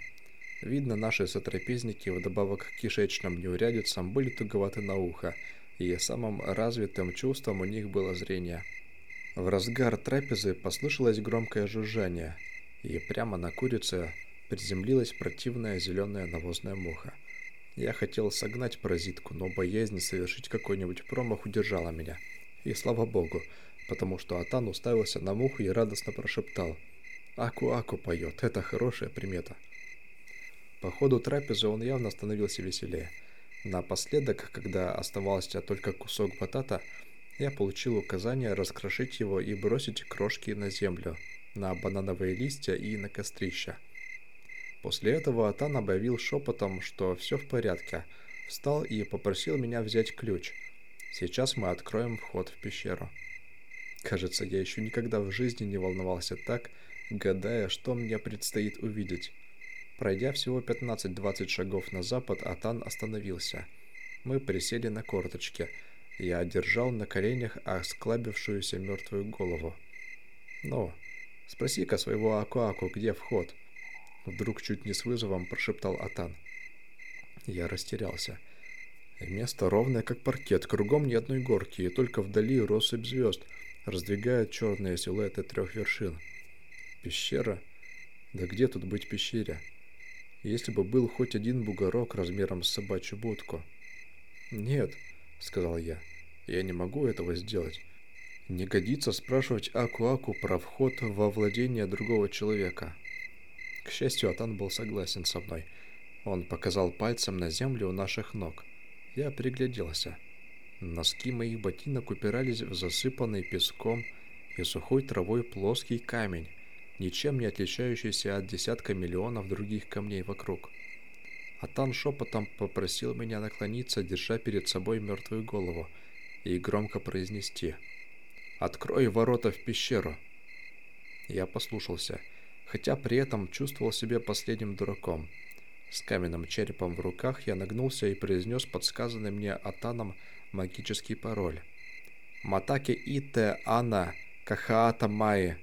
[SPEAKER 1] Видно, наши сотрапезники вдобавок к кишечным неурядицам были туговаты на ухо, и самым развитым чувством у них было зрение. В разгар трапезы послышалось громкое жужжание, и прямо на курице приземлилась противная зеленая навозная муха. Я хотел согнать паразитку, но боязнь совершить какой-нибудь промах удержала меня. И слава богу, потому что Атан уставился на муху и радостно прошептал. «Аку-аку поет, это хорошая примета». По ходу трапезы он явно становился веселее. Напоследок, когда оставался только кусок батата, я получил указание раскрошить его и бросить крошки на землю, на банановые листья и на кострища. После этого Атан объявил шепотом, что все в порядке, встал и попросил меня взять ключ. Сейчас мы откроем вход в пещеру. Кажется, я еще никогда в жизни не волновался так, гадая, что мне предстоит увидеть. Пройдя всего 15-20 шагов на запад, Атан остановился. Мы присели на корточки. Я держал на коленях осклабившуюся мертвую голову. «Ну, спроси-ка своего Акуаку, где вход?» Вдруг чуть не с вызовом прошептал Атан. Я растерялся. Место ровное, как паркет, кругом ни одной горки, и только вдали россыпь звезд раздвигают черные силуэты трех вершин. Пещера? Да где тут быть пещере? Если бы был хоть один бугорок размером с собачью будку. «Нет», — сказал я, — «я не могу этого сделать. Не годится спрашивать Аку-Аку про вход во владение другого человека. К счастью, Атан был согласен со мной. Он показал пальцем на землю у наших ног. Я пригляделся. Носки моих ботинок упирались в засыпанный песком и сухой травой плоский камень, ничем не отличающийся от десятка миллионов других камней вокруг. Атан шепотом попросил меня наклониться, держа перед собой мертвую голову, и громко произнести «Открой ворота в пещеру!» Я послушался, хотя при этом чувствовал себя последним дураком. С каменным черепом в руках я нагнулся и произнес подсказанный мне Атаном магический пароль. «Матаки ите ана кахаата майи».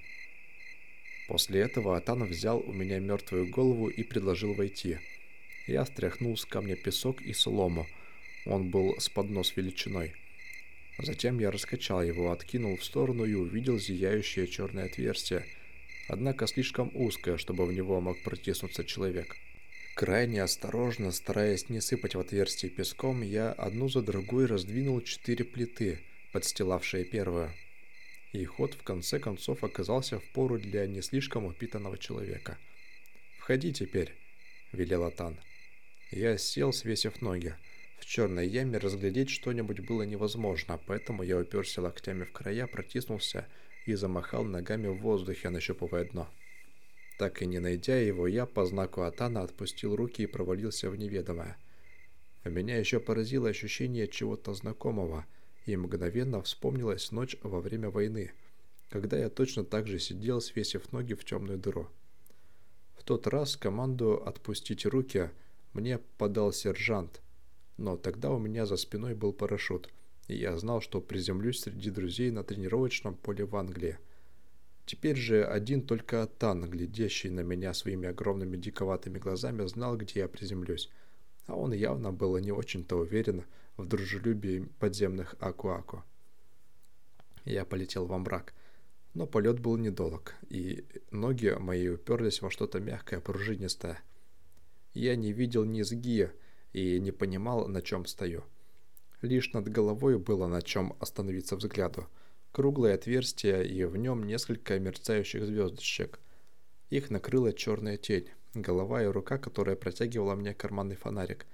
[SPEAKER 1] После этого Атан взял у меня мертвую голову и предложил войти. Я стряхнул с камня песок и солому. Он был с поднос величиной. Затем я раскачал его, откинул в сторону и увидел зияющее черное отверстие, однако слишком узкое, чтобы в него мог протиснуться человек. Крайне осторожно, стараясь не сыпать в отверстие песком, я одну за другой раздвинул четыре плиты, подстилавшие первую. И ход в конце концов оказался в пору для не слишком упитанного человека. «Входи теперь», — велел Атан. Я сел, свесив ноги. В черной яме разглядеть что-нибудь было невозможно, поэтому я уперся локтями в края, протиснулся и замахал ногами в воздухе, нащупывая дно. Так и не найдя его, я по знаку Атана отпустил руки и провалился в неведомое. Меня еще поразило ощущение чего-то знакомого, и мгновенно вспомнилась ночь во время войны, когда я точно так же сидел, свесив ноги в темную дыру. В тот раз команду «отпустить руки» мне подал сержант, но тогда у меня за спиной был парашют, и я знал, что приземлюсь среди друзей на тренировочном поле в Англии – Теперь же один только Тан, глядящий на меня своими огромными диковатыми глазами, знал, где я приземлюсь. А он явно был не очень-то уверен в дружелюбии подземных Аку-Аку. Я полетел во мрак. Но полет был недолг, и ноги мои уперлись во что-то мягкое, пружинистое. Я не видел низги и не понимал, на чем стою. Лишь над головой было на чем остановиться взгляду — круглое отверстие и в нем несколько мерцающих звездочек. Их накрыла черная тень, голова и рука, которая протягивала мне карманный фонарик.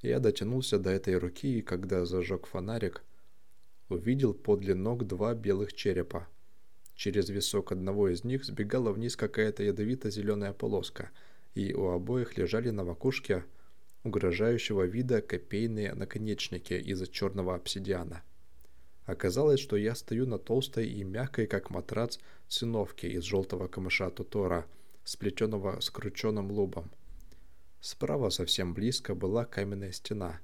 [SPEAKER 1] Я дотянулся до этой руки и, когда зажег фонарик, увидел подле ног два белых черепа. Через висок одного из них сбегала вниз какая-то ядовито-зеленая полоска, и у обоих лежали на макушке угрожающего вида копейные наконечники из черного обсидиана. Оказалось, что я стою на толстой и мягкой, как матрац, циновке из желтого камыша тутора, сплетенного с крученным лубом. Справа совсем близко была каменная стена.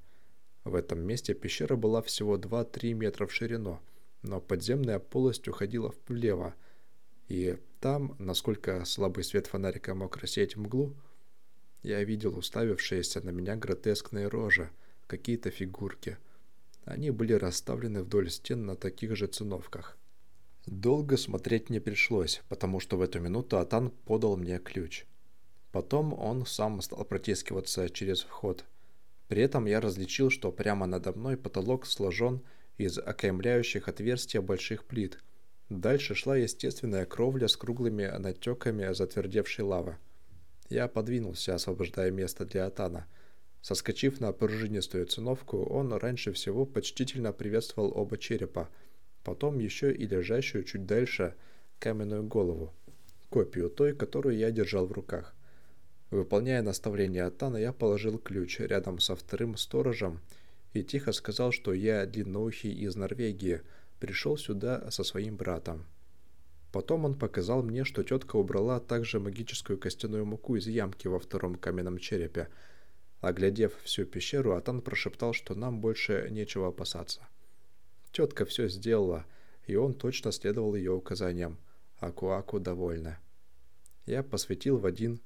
[SPEAKER 1] В этом месте пещера была всего 2-3 метра в ширину, но подземная полость уходила влево, и там, насколько слабый свет фонарика мог рассеять мглу, я видел уставившиеся на меня гротескные рожи, какие-то фигурки – они были расставлены вдоль стен на таких же циновках. Долго смотреть не пришлось, потому что в эту минуту Атан подал мне ключ. Потом он сам стал протискиваться через вход. При этом я различил, что прямо надо мной потолок сложен из окаймляющих отверстия больших плит. Дальше шла естественная кровля с круглыми натеками затвердевшей лавы. Я подвинулся, освобождая место для Атана – Соскочив на пружинистую циновку, он раньше всего почтительно приветствовал оба черепа, потом еще и лежащую чуть дальше каменную голову, копию той, которую я держал в руках. Выполняя наставление Атана, я положил ключ рядом со вторым сторожем и тихо сказал, что я длинноухий из Норвегии, пришел сюда со своим братом. Потом он показал мне, что тетка убрала также магическую костяную муку из ямки во втором каменном черепе, Оглядев всю пещеру, Атан прошептал, что нам больше нечего опасаться. Тетка все сделала, и он точно следовал ее указаниям. Аку-Аку довольна. Я посветил в один,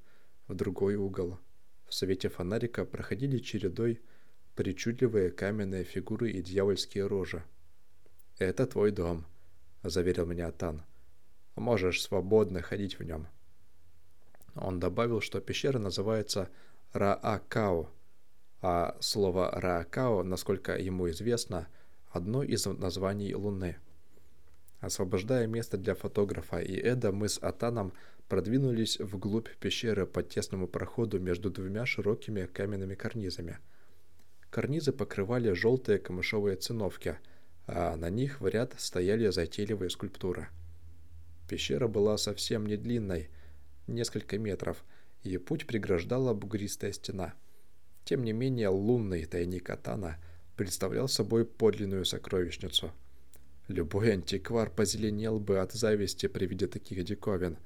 [SPEAKER 1] в другой угол. В свете фонарика проходили чередой причудливые каменные фигуры и дьявольские рожи. «Это твой дом», — заверил меня Атан. «Можешь свободно ходить в нем». Он добавил, что пещера называется Раакао, а слово Раакао, насколько ему известно, одно из названий Луны. Освобождая место для фотографа и Эда, мы с Атаном продвинулись вглубь пещеры по тесному проходу между двумя широкими каменными карнизами. Карнизы покрывали желтые камышовые циновки, а на них в ряд стояли затейливые скульптуры. Пещера была совсем не длинной, несколько метров, и путь преграждала бугристая стена. Тем не менее, лунный тайник Атана представлял собой подлинную сокровищницу. Любой антиквар позеленел бы от зависти при виде таких диковин,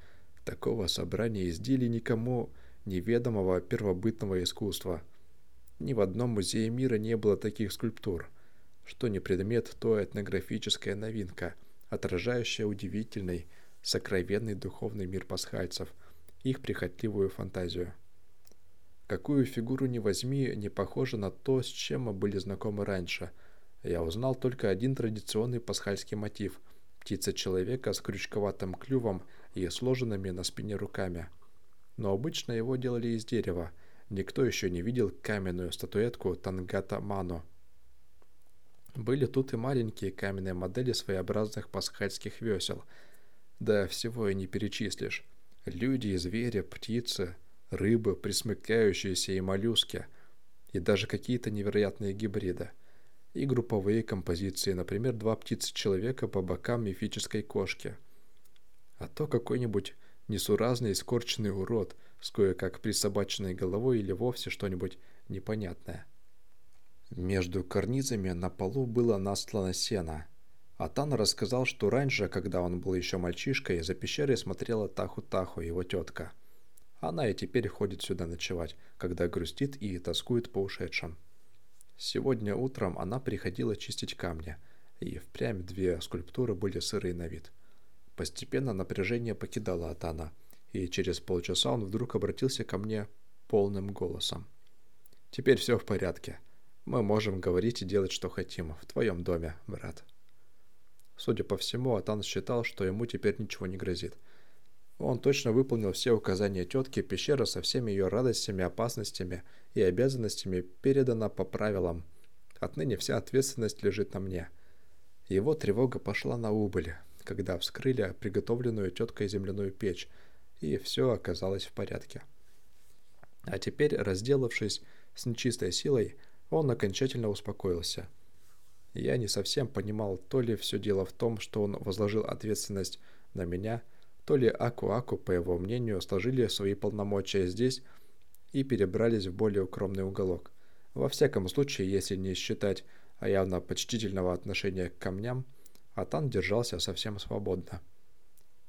[SPEAKER 1] такого собрания изделий никому неведомого первобытного искусства. Ни в одном музее мира не было таких скульптур. Что не предмет, то этнографическая новинка, отражающая удивительный, сокровенный духовный мир пасхальцев, их прихотливую фантазию. Какую фигуру ни возьми, не похоже на то, с чем мы были знакомы раньше. Я узнал только один традиционный пасхальский мотив – птица-человека с крючковатым клювом и сложенными на спине руками – но обычно его делали из дерева. Никто еще не видел каменную статуэтку Тангата Мано. Были тут и маленькие каменные модели своеобразных пасхальских весел. Да всего и не перечислишь. Люди звери, птицы, рыбы, присмыкающиеся и моллюски. И даже какие-то невероятные гибриды. И групповые композиции, например, два птицы-человека по бокам мифической кошки. А то какой-нибудь несуразный скорченный урод с кое-как присобаченной головой или вовсе что-нибудь непонятное. Между карнизами на полу было настлано сено. Атан рассказал, что раньше, когда он был еще мальчишкой, за пещерой смотрела Таху-Таху, его тетка. Она и теперь ходит сюда ночевать, когда грустит и тоскует по ушедшим. Сегодня утром она приходила чистить камни, и впрямь две скульптуры были сырые на вид – Постепенно напряжение покидало Атана, и через полчаса он вдруг обратился ко мне полным голосом. «Теперь все в порядке. Мы можем говорить и делать, что хотим, в твоем доме, брат». Судя по всему, Атан считал, что ему теперь ничего не грозит. Он точно выполнил все указания тетки, пещера со всеми ее радостями, опасностями и обязанностями передана по правилам. Отныне вся ответственность лежит на мне. Его тревога пошла на убыль когда вскрыли приготовленную теткой земляную печь, и все оказалось в порядке. А теперь, разделавшись с нечистой силой, он окончательно успокоился. Я не совсем понимал, то ли все дело в том, что он возложил ответственность на меня, то ли Аку-Аку, по его мнению, сложили свои полномочия здесь и перебрались в более укромный уголок. Во всяком случае, если не считать а явно почтительного отношения к камням, Атан держался совсем свободно.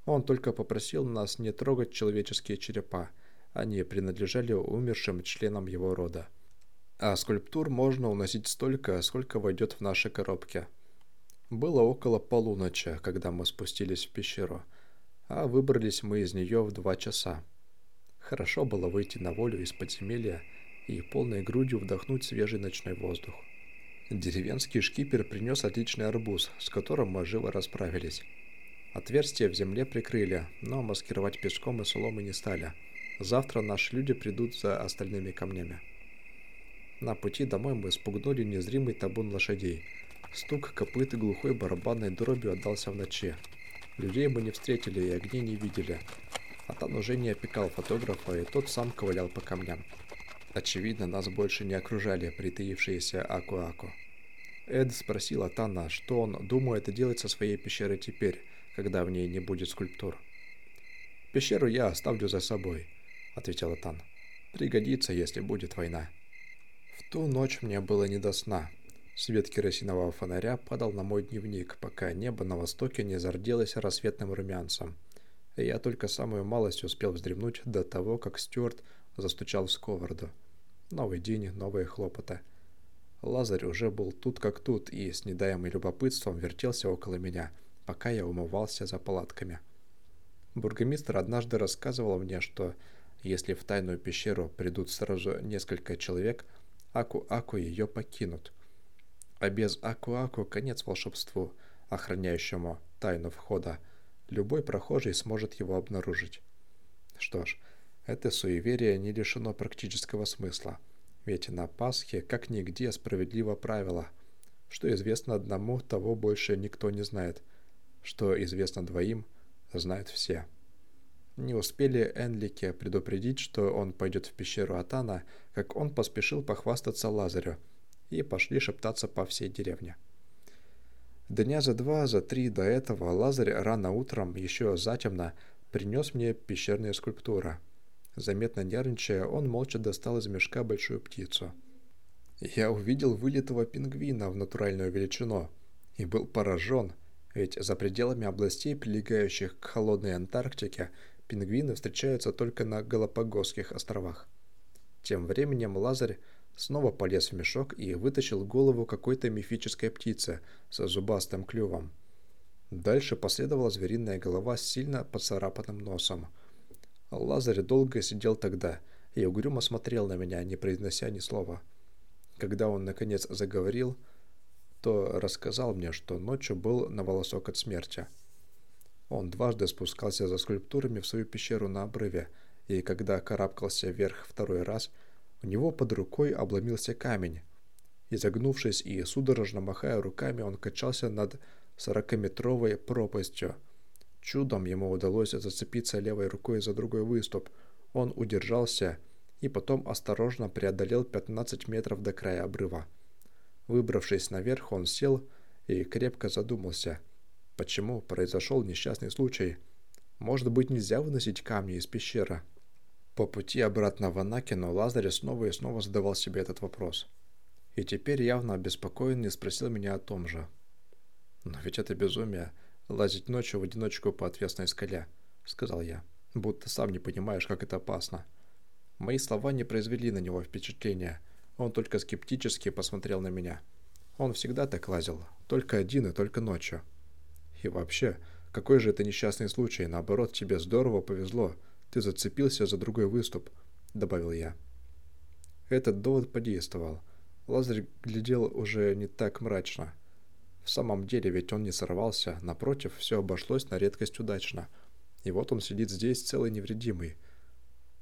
[SPEAKER 1] Он только попросил нас не трогать человеческие черепа, они принадлежали умершим членам его рода. А скульптур можно уносить столько, сколько войдет в наши коробки. Было около полуночи, когда мы спустились в пещеру, а выбрались мы из нее в два часа. Хорошо было выйти на волю из подземелья и полной грудью вдохнуть свежий ночной воздух. Деревенский шкипер принес отличный арбуз, с которым мы живо расправились. Отверстие в земле прикрыли, но маскировать песком и соломой не стали. Завтра наши люди придут за остальными камнями. На пути домой мы спугнули незримый табун лошадей. Стук копыт и глухой барабанной дробью отдался в ночи. Людей мы не встретили и огней не видели. А там уже не опекал фотографа, и тот сам ковылял по камням. Очевидно, нас больше не окружали притаившиеся Аку-Аку. Эд спросил Атана, что он думает делать со своей пещерой теперь, когда в ней не будет скульптур. «Пещеру я оставлю за собой», — ответил Атан. «Пригодится, если будет война». В ту ночь мне было не до сна. Свет керосинового фонаря падал на мой дневник, пока небо на востоке не зарделось рассветным румянцем. Я только самую малость успел вздремнуть до того, как Стюарт застучал в сковороду. Новый день, новые хлопоты. Лазарь уже был тут как тут и с недаемым любопытством вертелся около меня, пока я умывался за палатками. Бургомистр однажды рассказывал мне, что если в тайную пещеру придут сразу несколько человек, Аку-Аку ее покинут. А без Аку-Аку конец волшебству, охраняющему тайну входа. Любой прохожий сможет его обнаружить. Что ж, это суеверие не лишено практического смысла. Ведь на Пасхе как нигде справедливо правило. Что известно одному, того больше никто не знает. Что известно двоим, знают все. Не успели Энлике предупредить, что он пойдет в пещеру Атана, как он поспешил похвастаться Лазарю. И пошли шептаться по всей деревне. Дня за два, за три до этого Лазарь рано утром, еще затемно, принес мне пещерные скульптуры. Заметно нервничая, он молча достал из мешка большую птицу. Я увидел вылитого пингвина в натуральную величину и был поражен, ведь за пределами областей, прилегающих к холодной Антарктике, пингвины встречаются только на Галапагосских островах. Тем временем Лазарь снова полез в мешок и вытащил голову какой-то мифической птицы со зубастым клювом. Дальше последовала звериная голова с сильно поцарапанным носом. Лазарь долго сидел тогда и угрюмо смотрел на меня, не произнося ни слова. Когда он наконец заговорил, то рассказал мне, что ночью был на волосок от смерти. Он дважды спускался за скульптурами в свою пещеру на обрыве, и когда карабкался вверх второй раз, у него под рукой обломился камень. Изогнувшись и судорожно махая руками, он качался над сорокаметровой пропастью. Чудом ему удалось зацепиться левой рукой за другой выступ. Он удержался и потом осторожно преодолел 15 метров до края обрыва. Выбравшись наверх, он сел и крепко задумался, почему произошел несчастный случай. Может быть, нельзя выносить камни из пещеры? По пути обратно в Анакину Лазарь снова и снова задавал себе этот вопрос. И теперь явно обеспокоенный спросил меня о том же. «Но ведь это безумие — лазить ночью в одиночку по отвесной скале», — сказал я, будто сам не понимаешь, как это опасно. Мои слова не произвели на него впечатления, он только скептически посмотрел на меня. Он всегда так лазил, только один и только ночью. И вообще, какой же это несчастный случай, наоборот, тебе здорово повезло — ты зацепился за другой выступ», — добавил я. Этот довод подействовал. Лазарь глядел уже не так мрачно. В самом деле, ведь он не сорвался, напротив, все обошлось на редкость удачно. И вот он сидит здесь целый невредимый.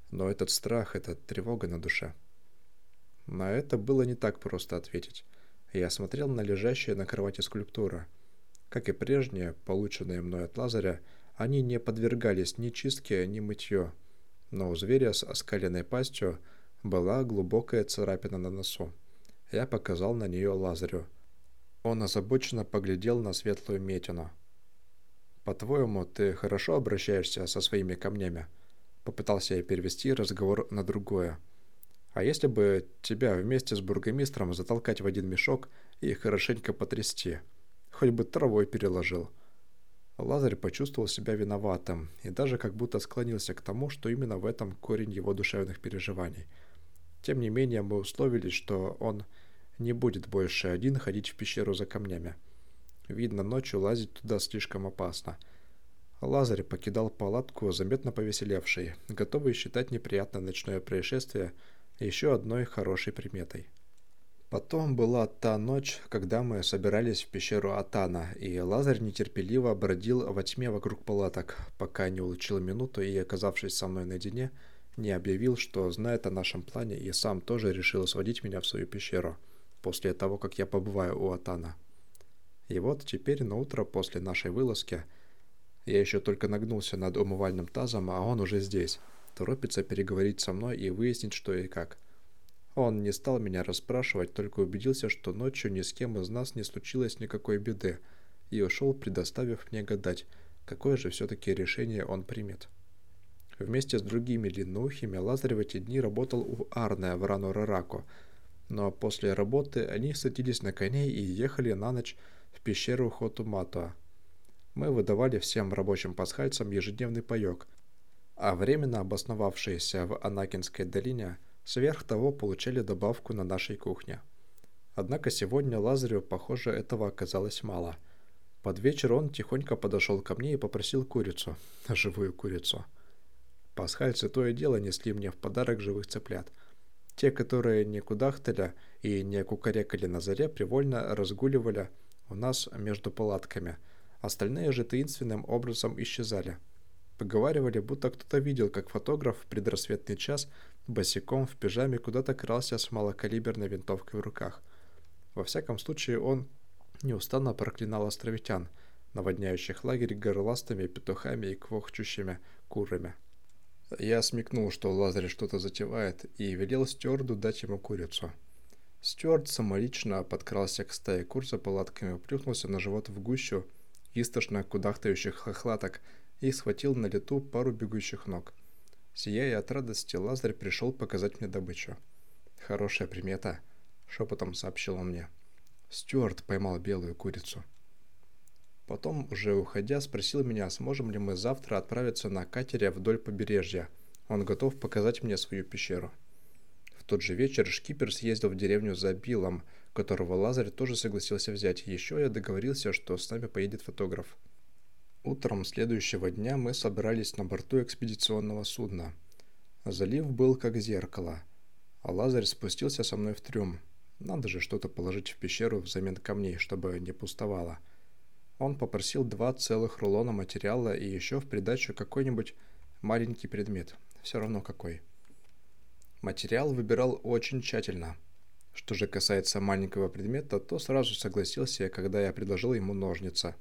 [SPEAKER 1] Но этот страх, эта тревога на душе. На это было не так просто ответить. Я смотрел на лежащие на кровати скульптуры. Как и прежние, полученные мной от Лазаря, они не подвергались ни чистке, ни мытью, но у зверя с оскаленной пастью была глубокая царапина на носу. Я показал на нее Лазарю. Он озабоченно поглядел на светлую метину. «По-твоему, ты хорошо обращаешься со своими камнями?» Попытался я перевести разговор на другое. «А если бы тебя вместе с бургомистром затолкать в один мешок и хорошенько потрясти? Хоть бы травой переложил». Лазарь почувствовал себя виноватым и даже как будто склонился к тому, что именно в этом корень его душевных переживаний. Тем не менее, мы условились, что он не будет больше один ходить в пещеру за камнями. Видно, ночью лазить туда слишком опасно. Лазарь покидал палатку, заметно повеселевший, готовый считать неприятное ночное происшествие еще одной хорошей приметой. Потом была та ночь, когда мы собирались в пещеру Атана, и Лазарь нетерпеливо бродил во тьме вокруг палаток, пока не улучил минуту и, оказавшись со мной наедине, не объявил, что знает о нашем плане и сам тоже решил сводить меня в свою пещеру, после того, как я побываю у Атана. И вот теперь на утро после нашей вылазки я еще только нагнулся над умывальным тазом, а он уже здесь, торопится переговорить со мной и выяснить, что и как. Он не стал меня расспрашивать, только убедился, что ночью ни с кем из нас не случилось никакой беды, и ушел, предоставив мне гадать, какое же все-таки решение он примет. Вместе с другими длинноухими Лазарь в эти дни работал у Арне в Рану-Рараку, но после работы они садились на коней и ехали на ночь в пещеру Хотуматуа. Мы выдавали всем рабочим пасхальцам ежедневный паек, а временно обосновавшиеся в Анакинской долине – Сверх того получали добавку на нашей кухне. Однако сегодня Лазарю, похоже, этого оказалось мало. Под вечер он тихонько подошел ко мне и попросил курицу, живую курицу. Пасхальцы то и дело несли мне в подарок живых цыплят. Те, которые не кудахтали и не кукарекали на заре, привольно разгуливали у нас между палатками. Остальные же таинственным образом исчезали. Поговаривали, будто кто-то видел, как фотограф в предрассветный час босиком в пижаме куда-то крался с малокалиберной винтовкой в руках. Во всяком случае, он неустанно проклинал островитян, наводняющих лагерь горластыми петухами и квохчущими курами. Я смекнул, что Лазарь что-то затевает, и велел стюарду дать ему курицу. Стюарт самолично подкрался к стае кур за палатками, плюхнулся на живот в гущу истошно кудахтающих хохлаток и схватил на лету пару бегущих ног. Сияя от радости, Лазарь пришел показать мне добычу. «Хорошая примета», — шепотом сообщил он мне. Стюарт поймал белую курицу. Потом, уже уходя, спросил меня, сможем ли мы завтра отправиться на катере вдоль побережья. Он готов показать мне свою пещеру. В тот же вечер шкипер съездил в деревню за Биллом, которого Лазарь тоже согласился взять. Еще я договорился, что с нами поедет фотограф. Утром следующего дня мы собрались на борту экспедиционного судна. Залив был как зеркало, а Лазарь спустился со мной в трюм. Надо же что-то положить в пещеру взамен камней, чтобы не пустовало. Он попросил два целых рулона материала и еще в придачу какой-нибудь маленький предмет, все равно какой. Материал выбирал очень тщательно. Что же касается маленького предмета, то сразу согласился, когда я предложил ему ножницы.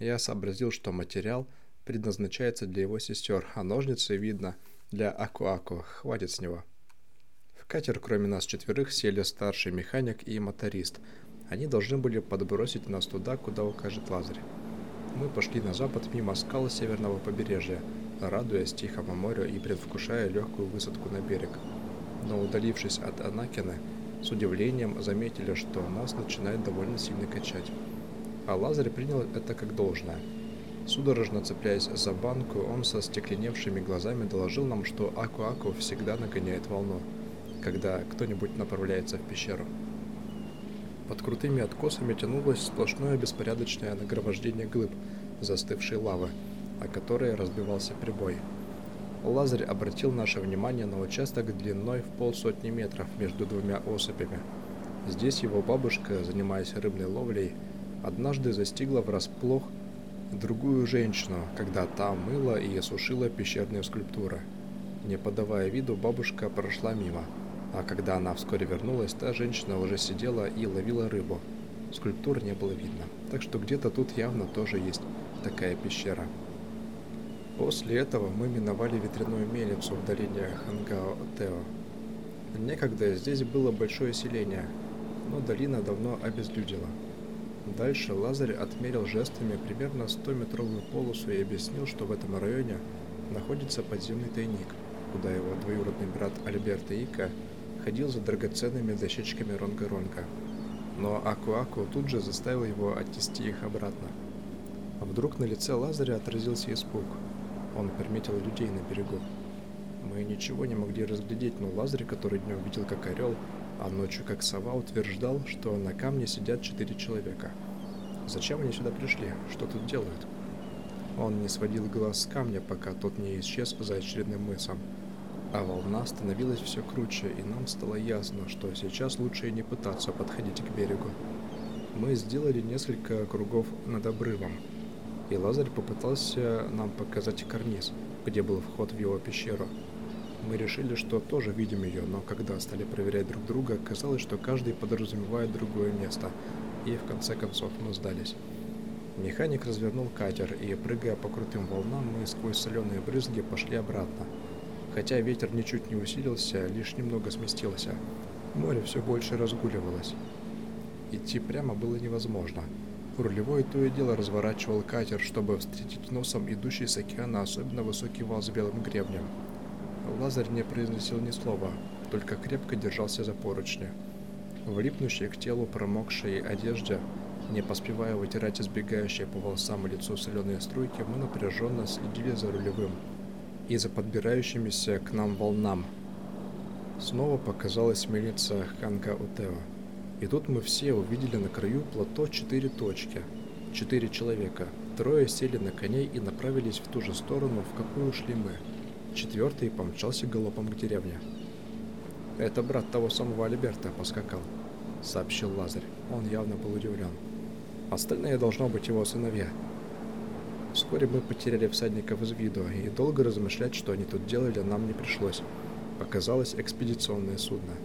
[SPEAKER 1] Я сообразил, что материал предназначается для его сестер, а ножницы, видно, для Аку-Аку, хватит с него. В катер, кроме нас четверых, сели старший механик и моторист. Они должны были подбросить нас туда, куда укажет Лазарь. Мы пошли на запад мимо скал северного побережья, радуясь тихому морю и предвкушая легкую высадку на берег но удалившись от Анакина, с удивлением заметили, что нас начинает довольно сильно качать. А Лазарь принял это как должное. Судорожно цепляясь за банку, он со стекленевшими глазами доложил нам, что Аку-Аку всегда нагоняет волну, когда кто-нибудь направляется в пещеру. Под крутыми откосами тянулось сплошное беспорядочное нагромождение глыб, застывшей лавы, о которой разбивался прибой. Лазарь обратил наше внимание на участок длиной в полсотни метров между двумя особями. Здесь его бабушка, занимаясь рыбной ловлей, однажды застигла врасплох другую женщину, когда та мыла и сушила пещерные скульптуры. Не подавая виду, бабушка прошла мимо, а когда она вскоре вернулась, та женщина уже сидела и ловила рыбу. Скульптур не было видно, так что где-то тут явно тоже есть такая пещера. После этого мы миновали ветряную мельницу в долине Хангао-Тео. Некогда здесь было большое селение, но долина давно обезлюдила. Дальше Лазарь отмерил жестами примерно 100-метровую полосу и объяснил, что в этом районе находится подземный тайник, куда его двоюродный брат Альберто Ика ходил за драгоценными дощечками Ронга-Ронга. Но Аку-Аку тут же заставил его отнести их обратно. А вдруг на лице Лазаря отразился испуг – он приметил людей на берегу. Мы ничего не могли разглядеть, но Лазарь, который днем видел как орел, а ночью как сова, утверждал, что на камне сидят четыре человека. Зачем они сюда пришли? Что тут делают? Он не сводил глаз с камня, пока тот не исчез за очередным мысом. А волна становилась все круче, и нам стало ясно, что сейчас лучше не пытаться подходить к берегу. Мы сделали несколько кругов над обрывом, и Лазарь попытался нам показать карниз, где был вход в его пещеру. Мы решили, что тоже видим ее, но когда стали проверять друг друга, оказалось, что каждый подразумевает другое место, и в конце концов мы сдались. Механик развернул катер, и, прыгая по крутым волнам, мы сквозь соленые брызги пошли обратно. Хотя ветер ничуть не усилился, лишь немного сместился. Море все больше разгуливалось. Идти прямо было невозможно. Рулевой то и дело разворачивал катер, чтобы встретить носом идущий с океана особенно высокий вал с белым гребнем. Лазарь не произносил ни слова, только крепко держался за поручни. В липнущей к телу промокшей одежде, не поспевая вытирать избегающие по волосам и лицу соленые струйки, мы напряженно следили за рулевым и за подбирающимися к нам волнам. Снова показалась мельница Ханга Утео. И тут мы все увидели на краю плато четыре точки. Четыре человека. Трое сели на коней и направились в ту же сторону, в какую шли мы. Четвертый помчался галопом к деревне. «Это брат того самого Альберта поскакал», — сообщил Лазарь. Он явно был удивлен. «Остальные должно быть его сыновья». Вскоре мы потеряли всадников из виду, и долго размышлять, что они тут делали, нам не пришлось. Показалось экспедиционное судно —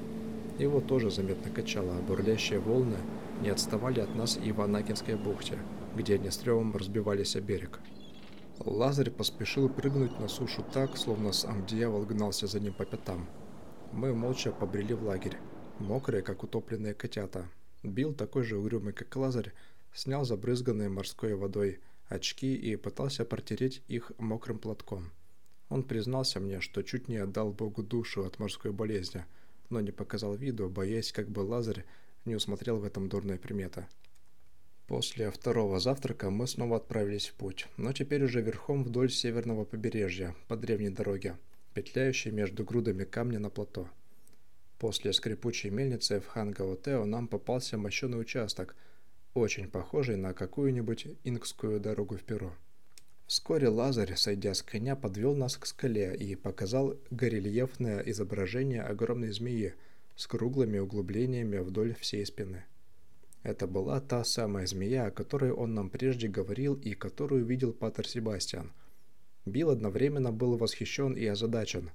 [SPEAKER 1] его тоже заметно качало, а бурлящие волны не отставали от нас и в Анакинской бухте, где они с тревом разбивались о берег. Лазарь поспешил прыгнуть на сушу так, словно сам дьявол гнался за ним по пятам. Мы молча побрели в лагерь. мокрые, как утопленные котята. Билл, такой же угрюмый, как Лазарь, снял забрызганные морской водой очки и пытался протереть их мокрым платком. Он признался мне, что чуть не отдал Богу душу от морской болезни, но не показал виду, боясь, как бы Лазарь не усмотрел в этом дурной приметы. После второго завтрака мы снова отправились в путь, но теперь уже верхом вдоль северного побережья, по древней дороге, петляющей между грудами камня на плато. После скрипучей мельницы в Хангаотео нам попался мощеный участок, очень похожий на какую-нибудь инкскую дорогу в Перу. Вскоре Лазарь, сойдя с коня, подвел нас к скале и показал горельефное изображение огромной змеи с круглыми углублениями вдоль всей спины. Это была та самая змея, о которой он нам прежде говорил и которую видел Патер Себастьян. Билл одновременно был восхищен и озадачен.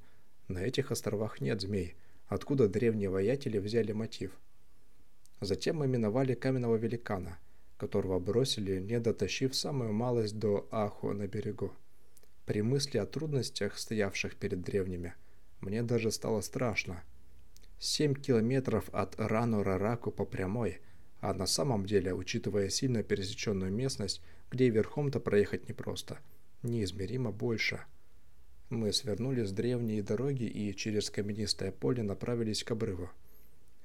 [SPEAKER 1] На этих островах нет змей. Откуда древние воятели взяли мотив? Затем мы миновали каменного великана, которого бросили, не дотащив самую малость до Аху на берегу. При мысли о трудностях, стоявших перед древними, мне даже стало страшно. Семь километров от Рану-Рараку по прямой – а на самом деле, учитывая сильно пересеченную местность, где верхом-то проехать непросто, неизмеримо больше. Мы свернули с древней дороги и через каменистое поле направились к обрыву.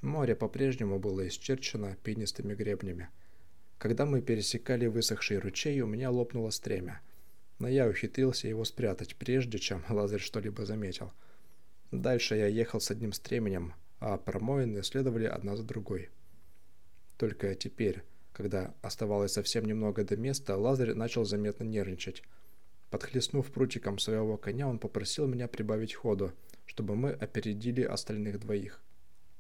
[SPEAKER 1] Море по-прежнему было исчерчено пенистыми гребнями. Когда мы пересекали высохший ручей, у меня лопнуло стремя. Но я ухитрился его спрятать, прежде чем Лазарь что-либо заметил. Дальше я ехал с одним стременем, а промоины следовали одна за другой. Только теперь, когда оставалось совсем немного до места, Лазарь начал заметно нервничать. Подхлестнув прутиком своего коня, он попросил меня прибавить ходу, чтобы мы опередили остальных двоих.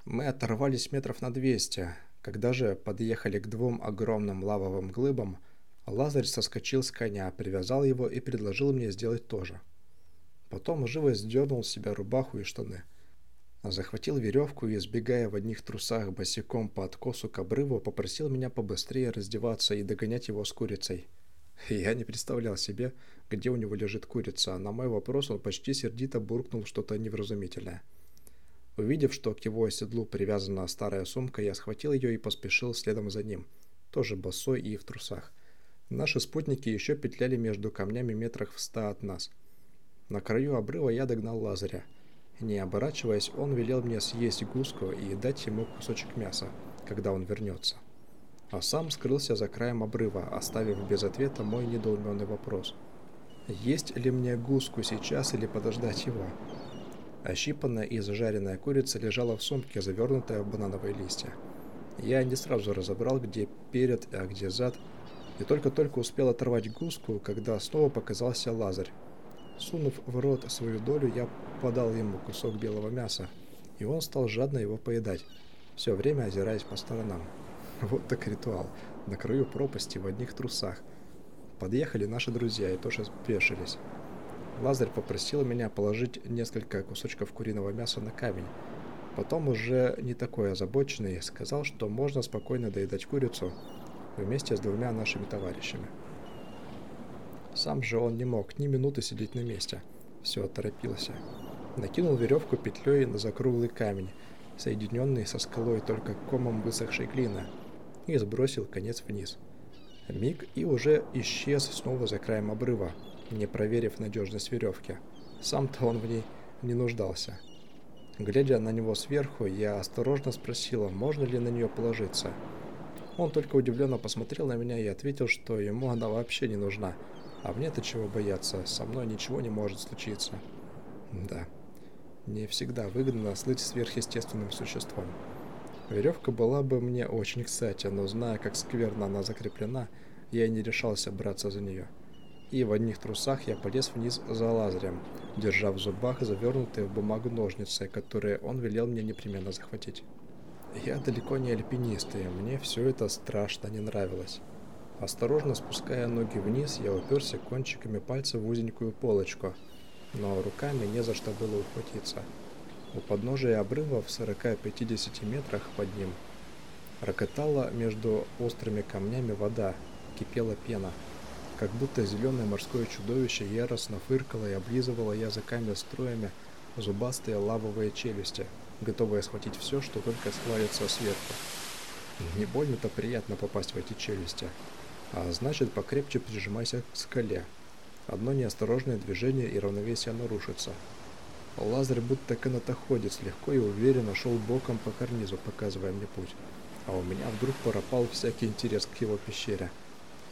[SPEAKER 1] Мы оторвались метров на 200. Когда же подъехали к двум огромным лавовым глыбам, Лазарь соскочил с коня, привязал его и предложил мне сделать то же. Потом живо сдернул с себя рубаху и штаны – Захватил веревку и, сбегая в одних трусах босиком по откосу к обрыву, попросил меня побыстрее раздеваться и догонять его с курицей. Я не представлял себе, где у него лежит курица, а на мой вопрос он почти сердито буркнул что-то невразумительное. Увидев, что к его седлу привязана старая сумка, я схватил ее и поспешил следом за ним, тоже босой и в трусах. Наши спутники еще петляли между камнями метрах в ста от нас. На краю обрыва я догнал Лазаря – не оборачиваясь, он велел мне съесть гуску и дать ему кусочек мяса, когда он вернется. А сам скрылся за краем обрыва, оставив без ответа мой недоуменный вопрос. Есть ли мне гуску сейчас или подождать его? Ощипанная и зажаренная курица лежала в сумке, завернутая в банановые листья. Я не сразу разобрал, где перед, а где зад, и только-только успел оторвать гуску, когда снова показался Лазарь, Сунув в рот свою долю, я подал ему кусок белого мяса, и он стал жадно его поедать, все время озираясь по сторонам. Вот так ритуал. На краю пропасти в одних трусах. Подъехали наши друзья и тоже спешились. Лазарь попросил меня положить несколько кусочков куриного мяса на камень. Потом уже не такой озабоченный сказал, что можно спокойно доедать курицу вместе с двумя нашими товарищами. Сам же он не мог ни минуты сидеть на месте. Все торопился. Накинул веревку петлей на закруглый камень, соединенный со скалой только комом высохшей глины, и сбросил конец вниз. Миг и уже исчез снова за краем обрыва, не проверив надежность веревки. Сам-то он в ней не нуждался. Глядя на него сверху, я осторожно спросила, можно ли на нее положиться. Он только удивленно посмотрел на меня и ответил, что ему она вообще не нужна – а мне-то чего бояться, со мной ничего не может случиться. Да, не всегда выгодно слыть сверхъестественным существом. Веревка была бы мне очень кстати, но зная, как скверно она закреплена, я не решался браться за нее. И в одних трусах я полез вниз за лазарем, держа в зубах завернутые в бумагу ножницы, которые он велел мне непременно захватить. Я далеко не альпинист, и мне все это страшно не нравилось. Осторожно спуская ноги вниз, я уперся кончиками пальцев в узенькую полочку, но руками не за что было ухватиться. У подножия обрыва в 40-50 метрах под ним рокотала между острыми камнями вода, кипела пена. Как будто зеленое морское чудовище яростно фыркало и облизывало языками строями зубастые лавовые челюсти, готовая схватить все, что только свалится сверху. Не больно-то приятно попасть в эти челюсти. А значит, покрепче прижимайся к скале. Одно неосторожное движение и равновесие нарушится. Лазарь будто канатоходец легко и уверенно шел боком по карнизу, показывая мне путь. А у меня вдруг пропал всякий интерес к его пещере.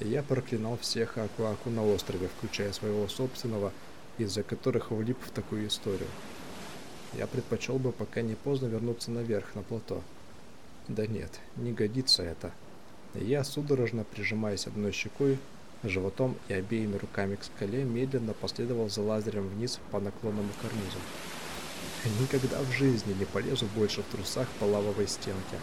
[SPEAKER 1] И я проклинал всех Акуаку на острове, включая своего собственного, из-за которых влип в такую историю. Я предпочел бы пока не поздно вернуться наверх, на плато. Да нет, не годится это. Я, судорожно прижимаясь одной щекой, животом и обеими руками к скале, медленно последовал за лазерем вниз по наклонному карнизу. Никогда в жизни не полезу больше в трусах по лавовой стенке.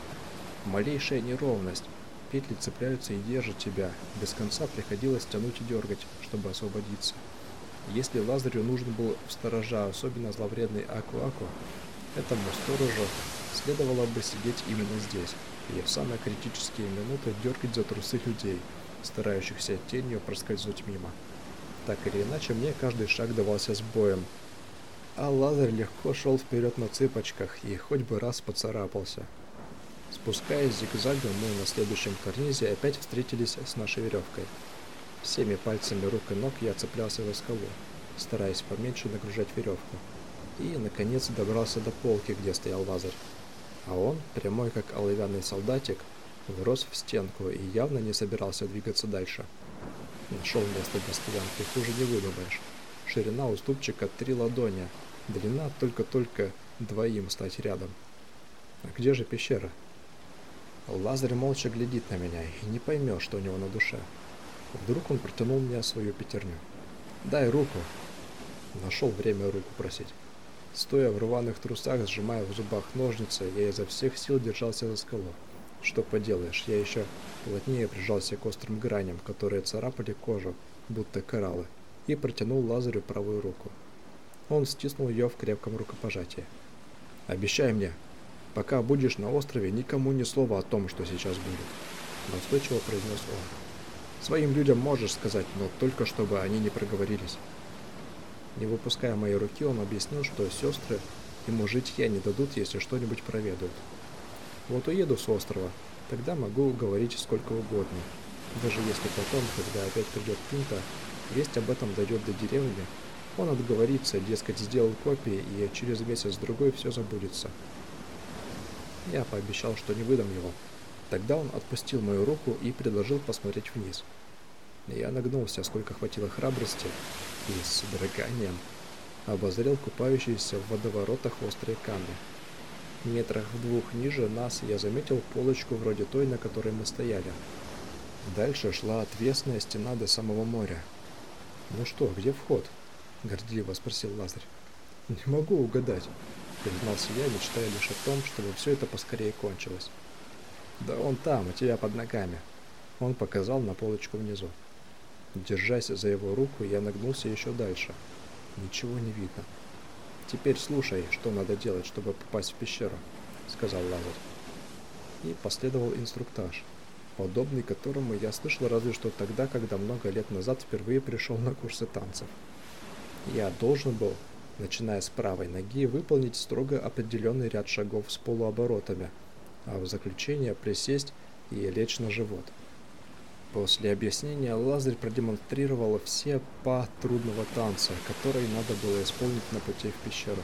[SPEAKER 1] Малейшая неровность. Петли цепляются и держат тебя. Без конца приходилось тянуть и дергать, чтобы освободиться. Если Лазарю нужен был сторожа особенно зловредный Аку-Аку, этому сторожу следовало бы сидеть именно здесь и в самые критические минуты дергать за трусы людей, старающихся тенью проскользнуть мимо. Так или иначе, мне каждый шаг давался с боем, а Лазарь легко шел вперед на цыпочках и хоть бы раз поцарапался. Спускаясь зигзагом, мы на следующем карнизе опять встретились с нашей веревкой. Всеми пальцами рук и ног я цеплялся за скалу, стараясь поменьше нагружать веревку. И, наконец, добрался до полки, где стоял Лазарь. А он, прямой как оловянный солдатик, врос в стенку и явно не собирался двигаться дальше. Нашел место для стоянки, хуже не выдумаешь. Ширина уступчика три ладони, длина только-только двоим стать рядом. А где же пещера? Лазарь молча глядит на меня и не поймет, что у него на душе. Вдруг он протянул мне свою пятерню. «Дай руку!» Нашел время руку просить. Стоя в рваных трусах, сжимая в зубах ножницы, я изо всех сил держался за скалу. Что поделаешь, я еще плотнее прижался к острым граням, которые царапали кожу, будто кораллы, и протянул Лазарю правую руку. Он стиснул ее в крепком рукопожатии. «Обещай мне, пока будешь на острове, никому ни слова о том, что сейчас будет», — настойчиво произнес он. «Своим людям можешь сказать, но только чтобы они не проговорились». Не выпуская моей руки, он объяснил, что сестры ему житья не дадут, если что-нибудь проведают. Вот уеду с острова, тогда могу говорить сколько угодно. Даже если потом, когда опять придет Пинта, весть об этом дойдет до деревни, он отговорится, дескать, сделал копии, и через месяц-другой все забудется. Я пообещал, что не выдам его. Тогда он отпустил мою руку и предложил посмотреть вниз. Я нагнулся, сколько хватило храбрости, и с дроганием обозрел купающиеся в водоворотах острые камни. Метрах в двух ниже нас я заметил полочку вроде той, на которой мы стояли. Дальше шла отвесная стена до самого моря. «Ну что, где вход?» — горделиво спросил Лазарь. «Не могу угадать», — признался я, мечтая лишь о том, чтобы все это поскорее кончилось. «Да он там, у тебя под ногами», — он показал на полочку внизу. Держась за его руку, я нагнулся еще дальше. Ничего не видно. «Теперь слушай, что надо делать, чтобы попасть в пещеру», — сказал Лазарь. И последовал инструктаж, подобный которому я слышал разве что тогда, когда много лет назад впервые пришел на курсы танцев. Я должен был, начиная с правой ноги, выполнить строго определенный ряд шагов с полуоборотами, а в заключение присесть и лечь на живот — После объяснения Лазарь продемонстрировал все па трудного танца, который надо было исполнить на пути в пещеру.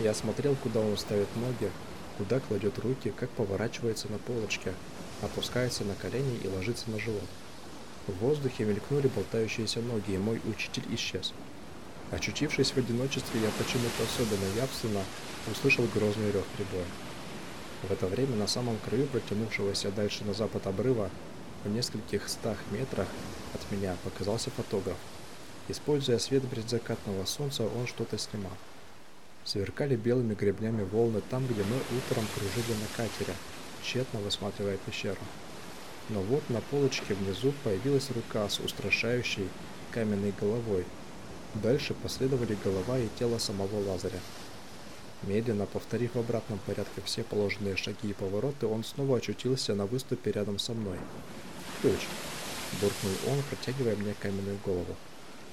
[SPEAKER 1] Я смотрел, куда он ставит ноги, куда кладет руки, как поворачивается на полочке, опускается на колени и ложится на живот. В воздухе мелькнули болтающиеся ноги, и мой учитель исчез. Очутившись в одиночестве, я почему-то особенно явственно услышал грозный рев прибоя. В это время на самом краю протянувшегося дальше на запад обрыва в нескольких стах метрах от меня показался фотограф. Используя свет предзакатного солнца, он что-то снимал. Сверкали белыми гребнями волны там, где мы утром кружили на катере, тщетно высматривая пещеру. Но вот на полочке внизу появилась рука с устрашающей каменной головой. Дальше последовали голова и тело самого Лазаря. Медленно повторив в обратном порядке все положенные шаги и повороты, он снова очутился на выступе рядом со мной ключ!» — буркнул он, протягивая мне каменную голову.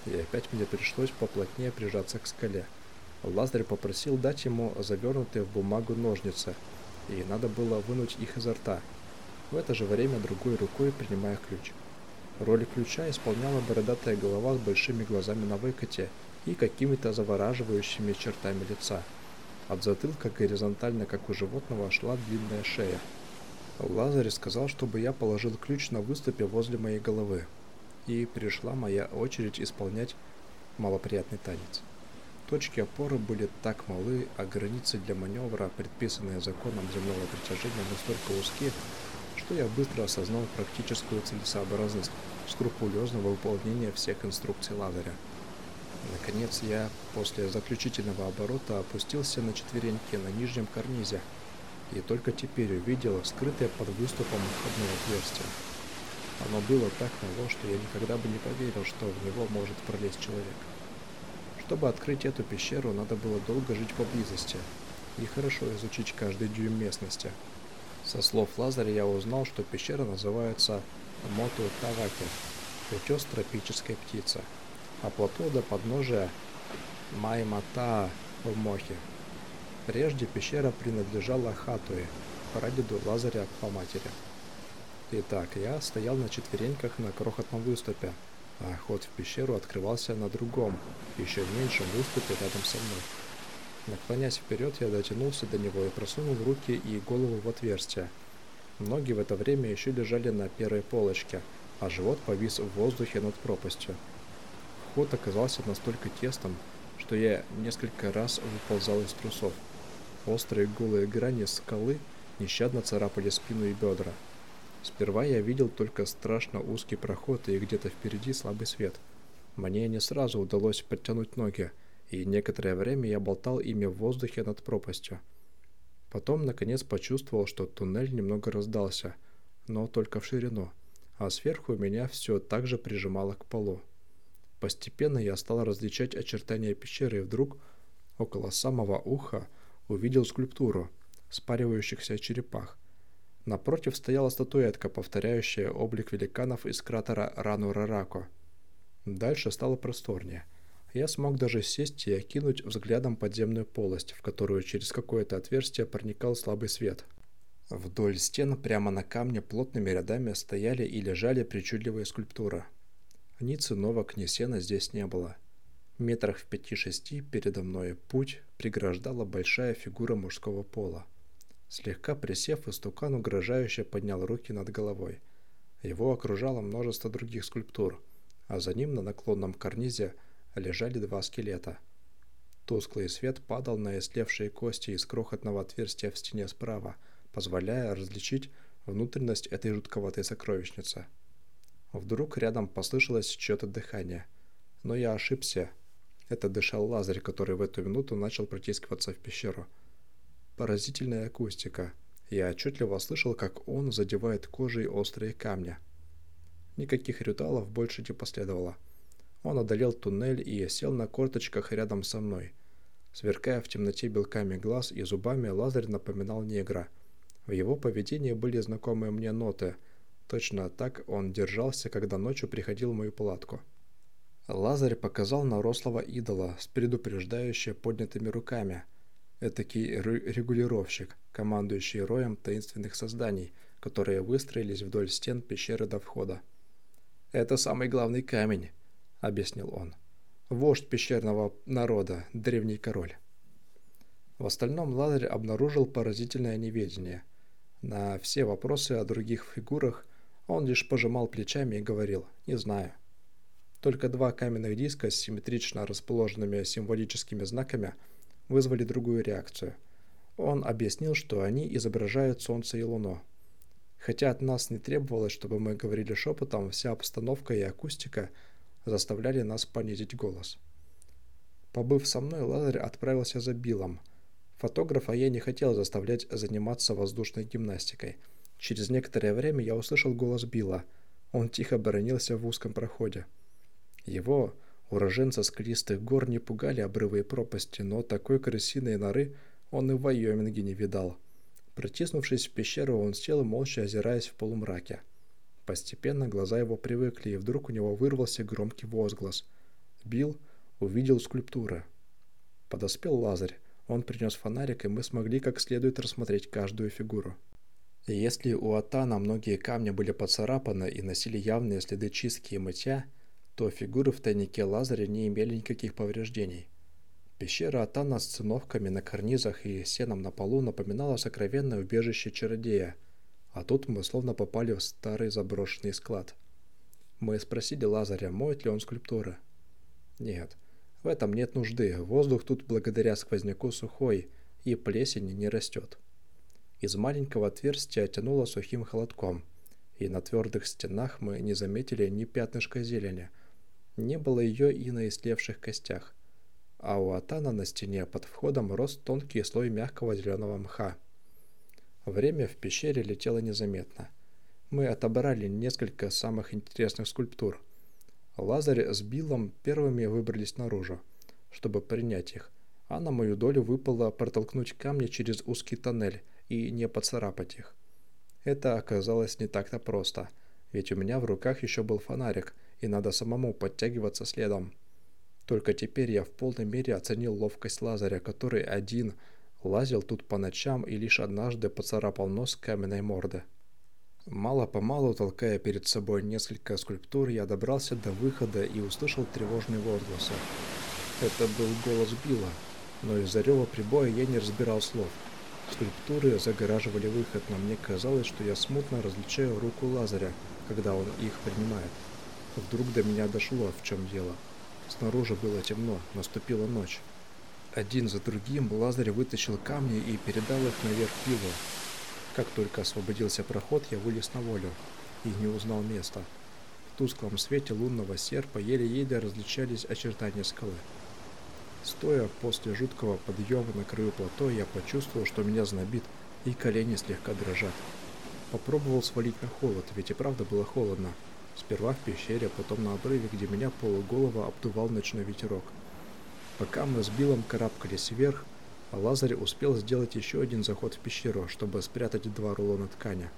[SPEAKER 1] И опять мне пришлось поплотнее прижаться к скале. Лазарь попросил дать ему завернутые в бумагу ножницы, и надо было вынуть их изо рта. В это же время другой рукой принимая ключ. Роль ключа исполняла бородатая голова с большими глазами на выкате и какими-то завораживающими чертами лица. От затылка горизонтально, как у животного, шла длинная шея. Лазарь сказал, чтобы я положил ключ на выступе возле моей головы. И пришла моя очередь исполнять малоприятный танец. Точки опоры были так малы, а границы для маневра, предписанные законом земного притяжения, настолько узкие, что я быстро осознал практическую целесообразность скрупулезного выполнения всех инструкций Лазаря. Наконец я после заключительного оборота опустился на четвереньки на нижнем карнизе и только теперь увидел скрытое под выступом входное отверстие. Оно было так мало, что я никогда бы не поверил, что в него может пролезть человек. Чтобы открыть эту пещеру, надо было долго жить поблизости и хорошо изучить каждый дюйм местности. Со слов Лазаря я узнал, что пещера называется Моту Таваки, утес тропической птицы, а плато до подножия Маймата в Мохе. Прежде пещера принадлежала Хатуе, прадеду Лазаря по матери. Итак, я стоял на четвереньках на крохотном выступе, а ход в пещеру открывался на другом, еще меньшем выступе рядом со мной. Наклонясь вперед, я дотянулся до него и просунул руки и голову в отверстие. Ноги в это время еще лежали на первой полочке, а живот повис в воздухе над пропастью. Вход оказался настолько тесным, что я несколько раз выползал из трусов. Острые голые грани скалы нещадно царапали спину и бедра. Сперва я видел только страшно узкий проход и где-то впереди слабый свет. Мне не сразу удалось подтянуть ноги, и некоторое время я болтал ими в воздухе над пропастью. Потом, наконец, почувствовал, что туннель немного раздался, но только в ширину, а сверху меня все так же прижимало к полу. Постепенно я стал различать очертания пещеры, и вдруг, около самого уха, увидел скульптуру спаривающихся черепах. Напротив стояла статуэтка, повторяющая облик великанов из кратера Рану-Рарако. Дальше стало просторнее. Я смог даже сесть и окинуть взглядом подземную полость, в которую через какое-то отверстие проникал слабый свет. Вдоль стен прямо на камне плотными рядами стояли и лежали причудливые скульптуры. Ни циновок, ни сена здесь не было. Метрах в пяти-шести передо мной путь преграждала большая фигура мужского пола. Слегка присев, истукан угрожающе поднял руки над головой. Его окружало множество других скульптур, а за ним на наклонном карнизе лежали два скелета. Тусклый свет падал на истлевшие кости из крохотного отверстия в стене справа, позволяя различить внутренность этой жутковатой сокровищницы. Вдруг рядом послышалось чье-то дыхание. Но я ошибся, это дышал Лазарь, который в эту минуту начал протискиваться в пещеру. Поразительная акустика. Я отчетливо слышал, как он задевает кожей острые камни. Никаких ритуалов больше не последовало. Он одолел туннель и сел на корточках рядом со мной. Сверкая в темноте белками глаз и зубами, Лазарь напоминал негра. В его поведении были знакомые мне ноты. Точно так он держался, когда ночью приходил в мою палатку. Лазарь показал на рослого идола с предупреждающе поднятыми руками. Этакий регулировщик, командующий роем таинственных созданий, которые выстроились вдоль стен пещеры до входа. «Это самый главный камень», — объяснил он. «Вождь пещерного народа, древний король». В остальном Лазарь обнаружил поразительное неведение. На все вопросы о других фигурах он лишь пожимал плечами и говорил «не знаю». Только два каменных диска с симметрично расположенными символическими знаками вызвали другую реакцию. Он объяснил, что они изображают Солнце и Луну. Хотя от нас не требовалось, чтобы мы говорили шепотом, вся обстановка и акустика заставляли нас понизить голос. Побыв со мной, Лазарь отправился за Биллом. Фотографа я не хотел заставлять заниматься воздушной гимнастикой. Через некоторое время я услышал голос Билла. Он тихо бронился в узком проходе. Его, уроженца скалистых гор, не пугали обрывы и пропасти, но такой крысиной норы он и в Вайоминге не видал. Протиснувшись в пещеру, он сел молча озираясь в полумраке. Постепенно глаза его привыкли, и вдруг у него вырвался громкий возглас. Билл увидел скульптуры. Подоспел Лазарь. Он принес фонарик, и мы смогли как следует рассмотреть каждую фигуру. Если у Атана многие камни были поцарапаны и носили явные следы чистки и мытья, то фигуры в тайнике Лазаря не имели никаких повреждений. Пещера Атана с циновками на карнизах и сеном на полу напоминала сокровенное убежище чародея, а тут мы словно попали в старый заброшенный склад. Мы спросили Лазаря, моет ли он скульптуры. Нет, в этом нет нужды, воздух тут благодаря сквозняку сухой, и плесень не растет. Из маленького отверстия тянуло сухим холодком, и на твердых стенах мы не заметили ни пятнышка зелени. Не было ее и на истлевших костях. А у Атана на стене под входом рос тонкий слой мягкого зеленого мха. Время в пещере летело незаметно. Мы отобрали несколько самых интересных скульптур. Лазарь с Биллом первыми выбрались наружу, чтобы принять их, а на мою долю выпало протолкнуть камни через узкий тоннель – и не поцарапать их. Это оказалось не так-то просто, ведь у меня в руках еще был фонарик, и надо самому подтягиваться следом. Только теперь я в полной мере оценил ловкость Лазаря, который один лазил тут по ночам и лишь однажды поцарапал нос каменной морды. Мало-помалу, толкая перед собой несколько скульптур, я добрался до выхода и услышал тревожные возгласы. Это был голос Билла, но из-за рева прибоя я не разбирал слов. Скульптуры загораживали выход, но мне казалось, что я смутно различаю руку Лазаря, когда он их принимает. Вдруг до меня дошло, в чем дело. Снаружи было темно, наступила ночь. Один за другим Лазарь вытащил камни и передал их наверх пилу. Как только освободился проход, я вылез на волю и не узнал места. В тусклом свете лунного серпа еле-еле различались очертания скалы. Стоя после жуткого подъема на краю плато, я почувствовал, что меня знобит, и колени слегка дрожат. Попробовал свалить на холод, ведь и правда было холодно. Сперва в пещере, потом на обрыве, где меня полуголова обдувал ночной ветерок. Пока мы с Биллом карабкались вверх, Лазарь успел сделать еще один заход в пещеру, чтобы спрятать два рулона ткани.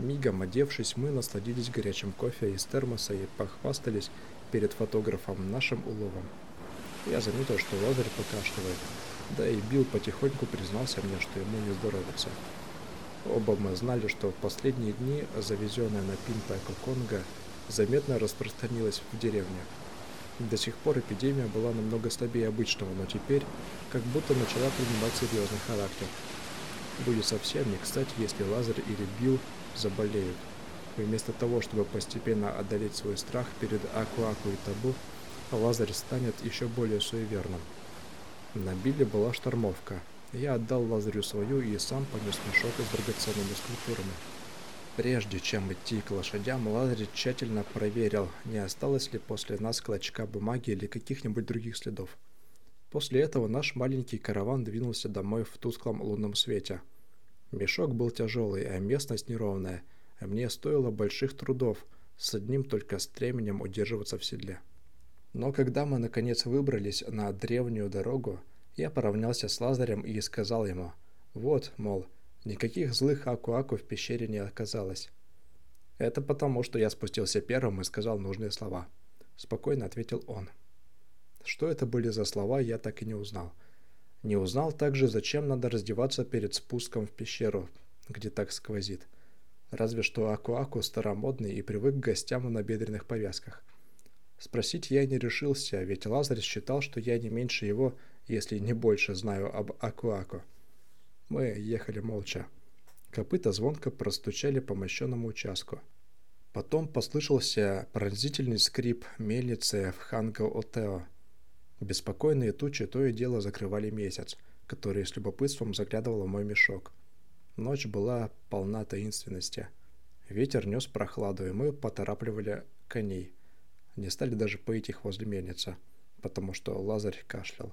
[SPEAKER 1] Мигом одевшись, мы насладились горячим кофе из термоса и похвастались перед фотографом нашим уловом. Я заметил, что Лазарь покашливает, да и Билл потихоньку признался мне, что ему не здоровится. Оба мы знали, что в последние дни завезенная на Пинпайку Конго заметно распространилась в деревне. До сих пор эпидемия была намного слабее обычного, но теперь как будто начала принимать серьезный характер. Будет совсем не кстати, если Лазарь или Билл заболеют. вместо того, чтобы постепенно одолеть свой страх перед Аку-Аку и Табу, Лазарь станет еще более суеверным. На Билле была штормовка. Я отдал Лазарю свою и сам понес мешок с драгоценными скульптурами. Прежде чем идти к лошадям, Лазарь тщательно проверил, не осталось ли после нас клочка бумаги или каких-нибудь других следов. После этого наш маленький караван двинулся домой в тусклом лунном свете. Мешок был тяжелый, а местность неровная, мне стоило больших трудов с одним только стременем удерживаться в седле. Но когда мы наконец выбрались на древнюю дорогу, я поравнялся с Лазарем и сказал ему, вот, мол, никаких злых аку-аку в пещере не оказалось. Это потому, что я спустился первым и сказал нужные слова. Спокойно ответил он. Что это были за слова, я так и не узнал. Не узнал также, зачем надо раздеваться перед спуском в пещеру, где так сквозит. Разве что Аку-Аку старомодный и привык к гостям в набедренных повязках. Спросить я не решился, ведь Лазарь считал, что я не меньше его, если не больше знаю об Акуаку. Мы ехали молча. Копыта звонко простучали по мощенному участку. Потом послышался пронзительный скрип мельницы в Ханго-Отео. Беспокойные тучи то и дело закрывали месяц, который с любопытством заглядывал в мой мешок. Ночь была полна таинственности. Ветер нес прохладу, и мы поторапливали коней – не стали даже поить их возле мельницы, потому что Лазарь кашлял.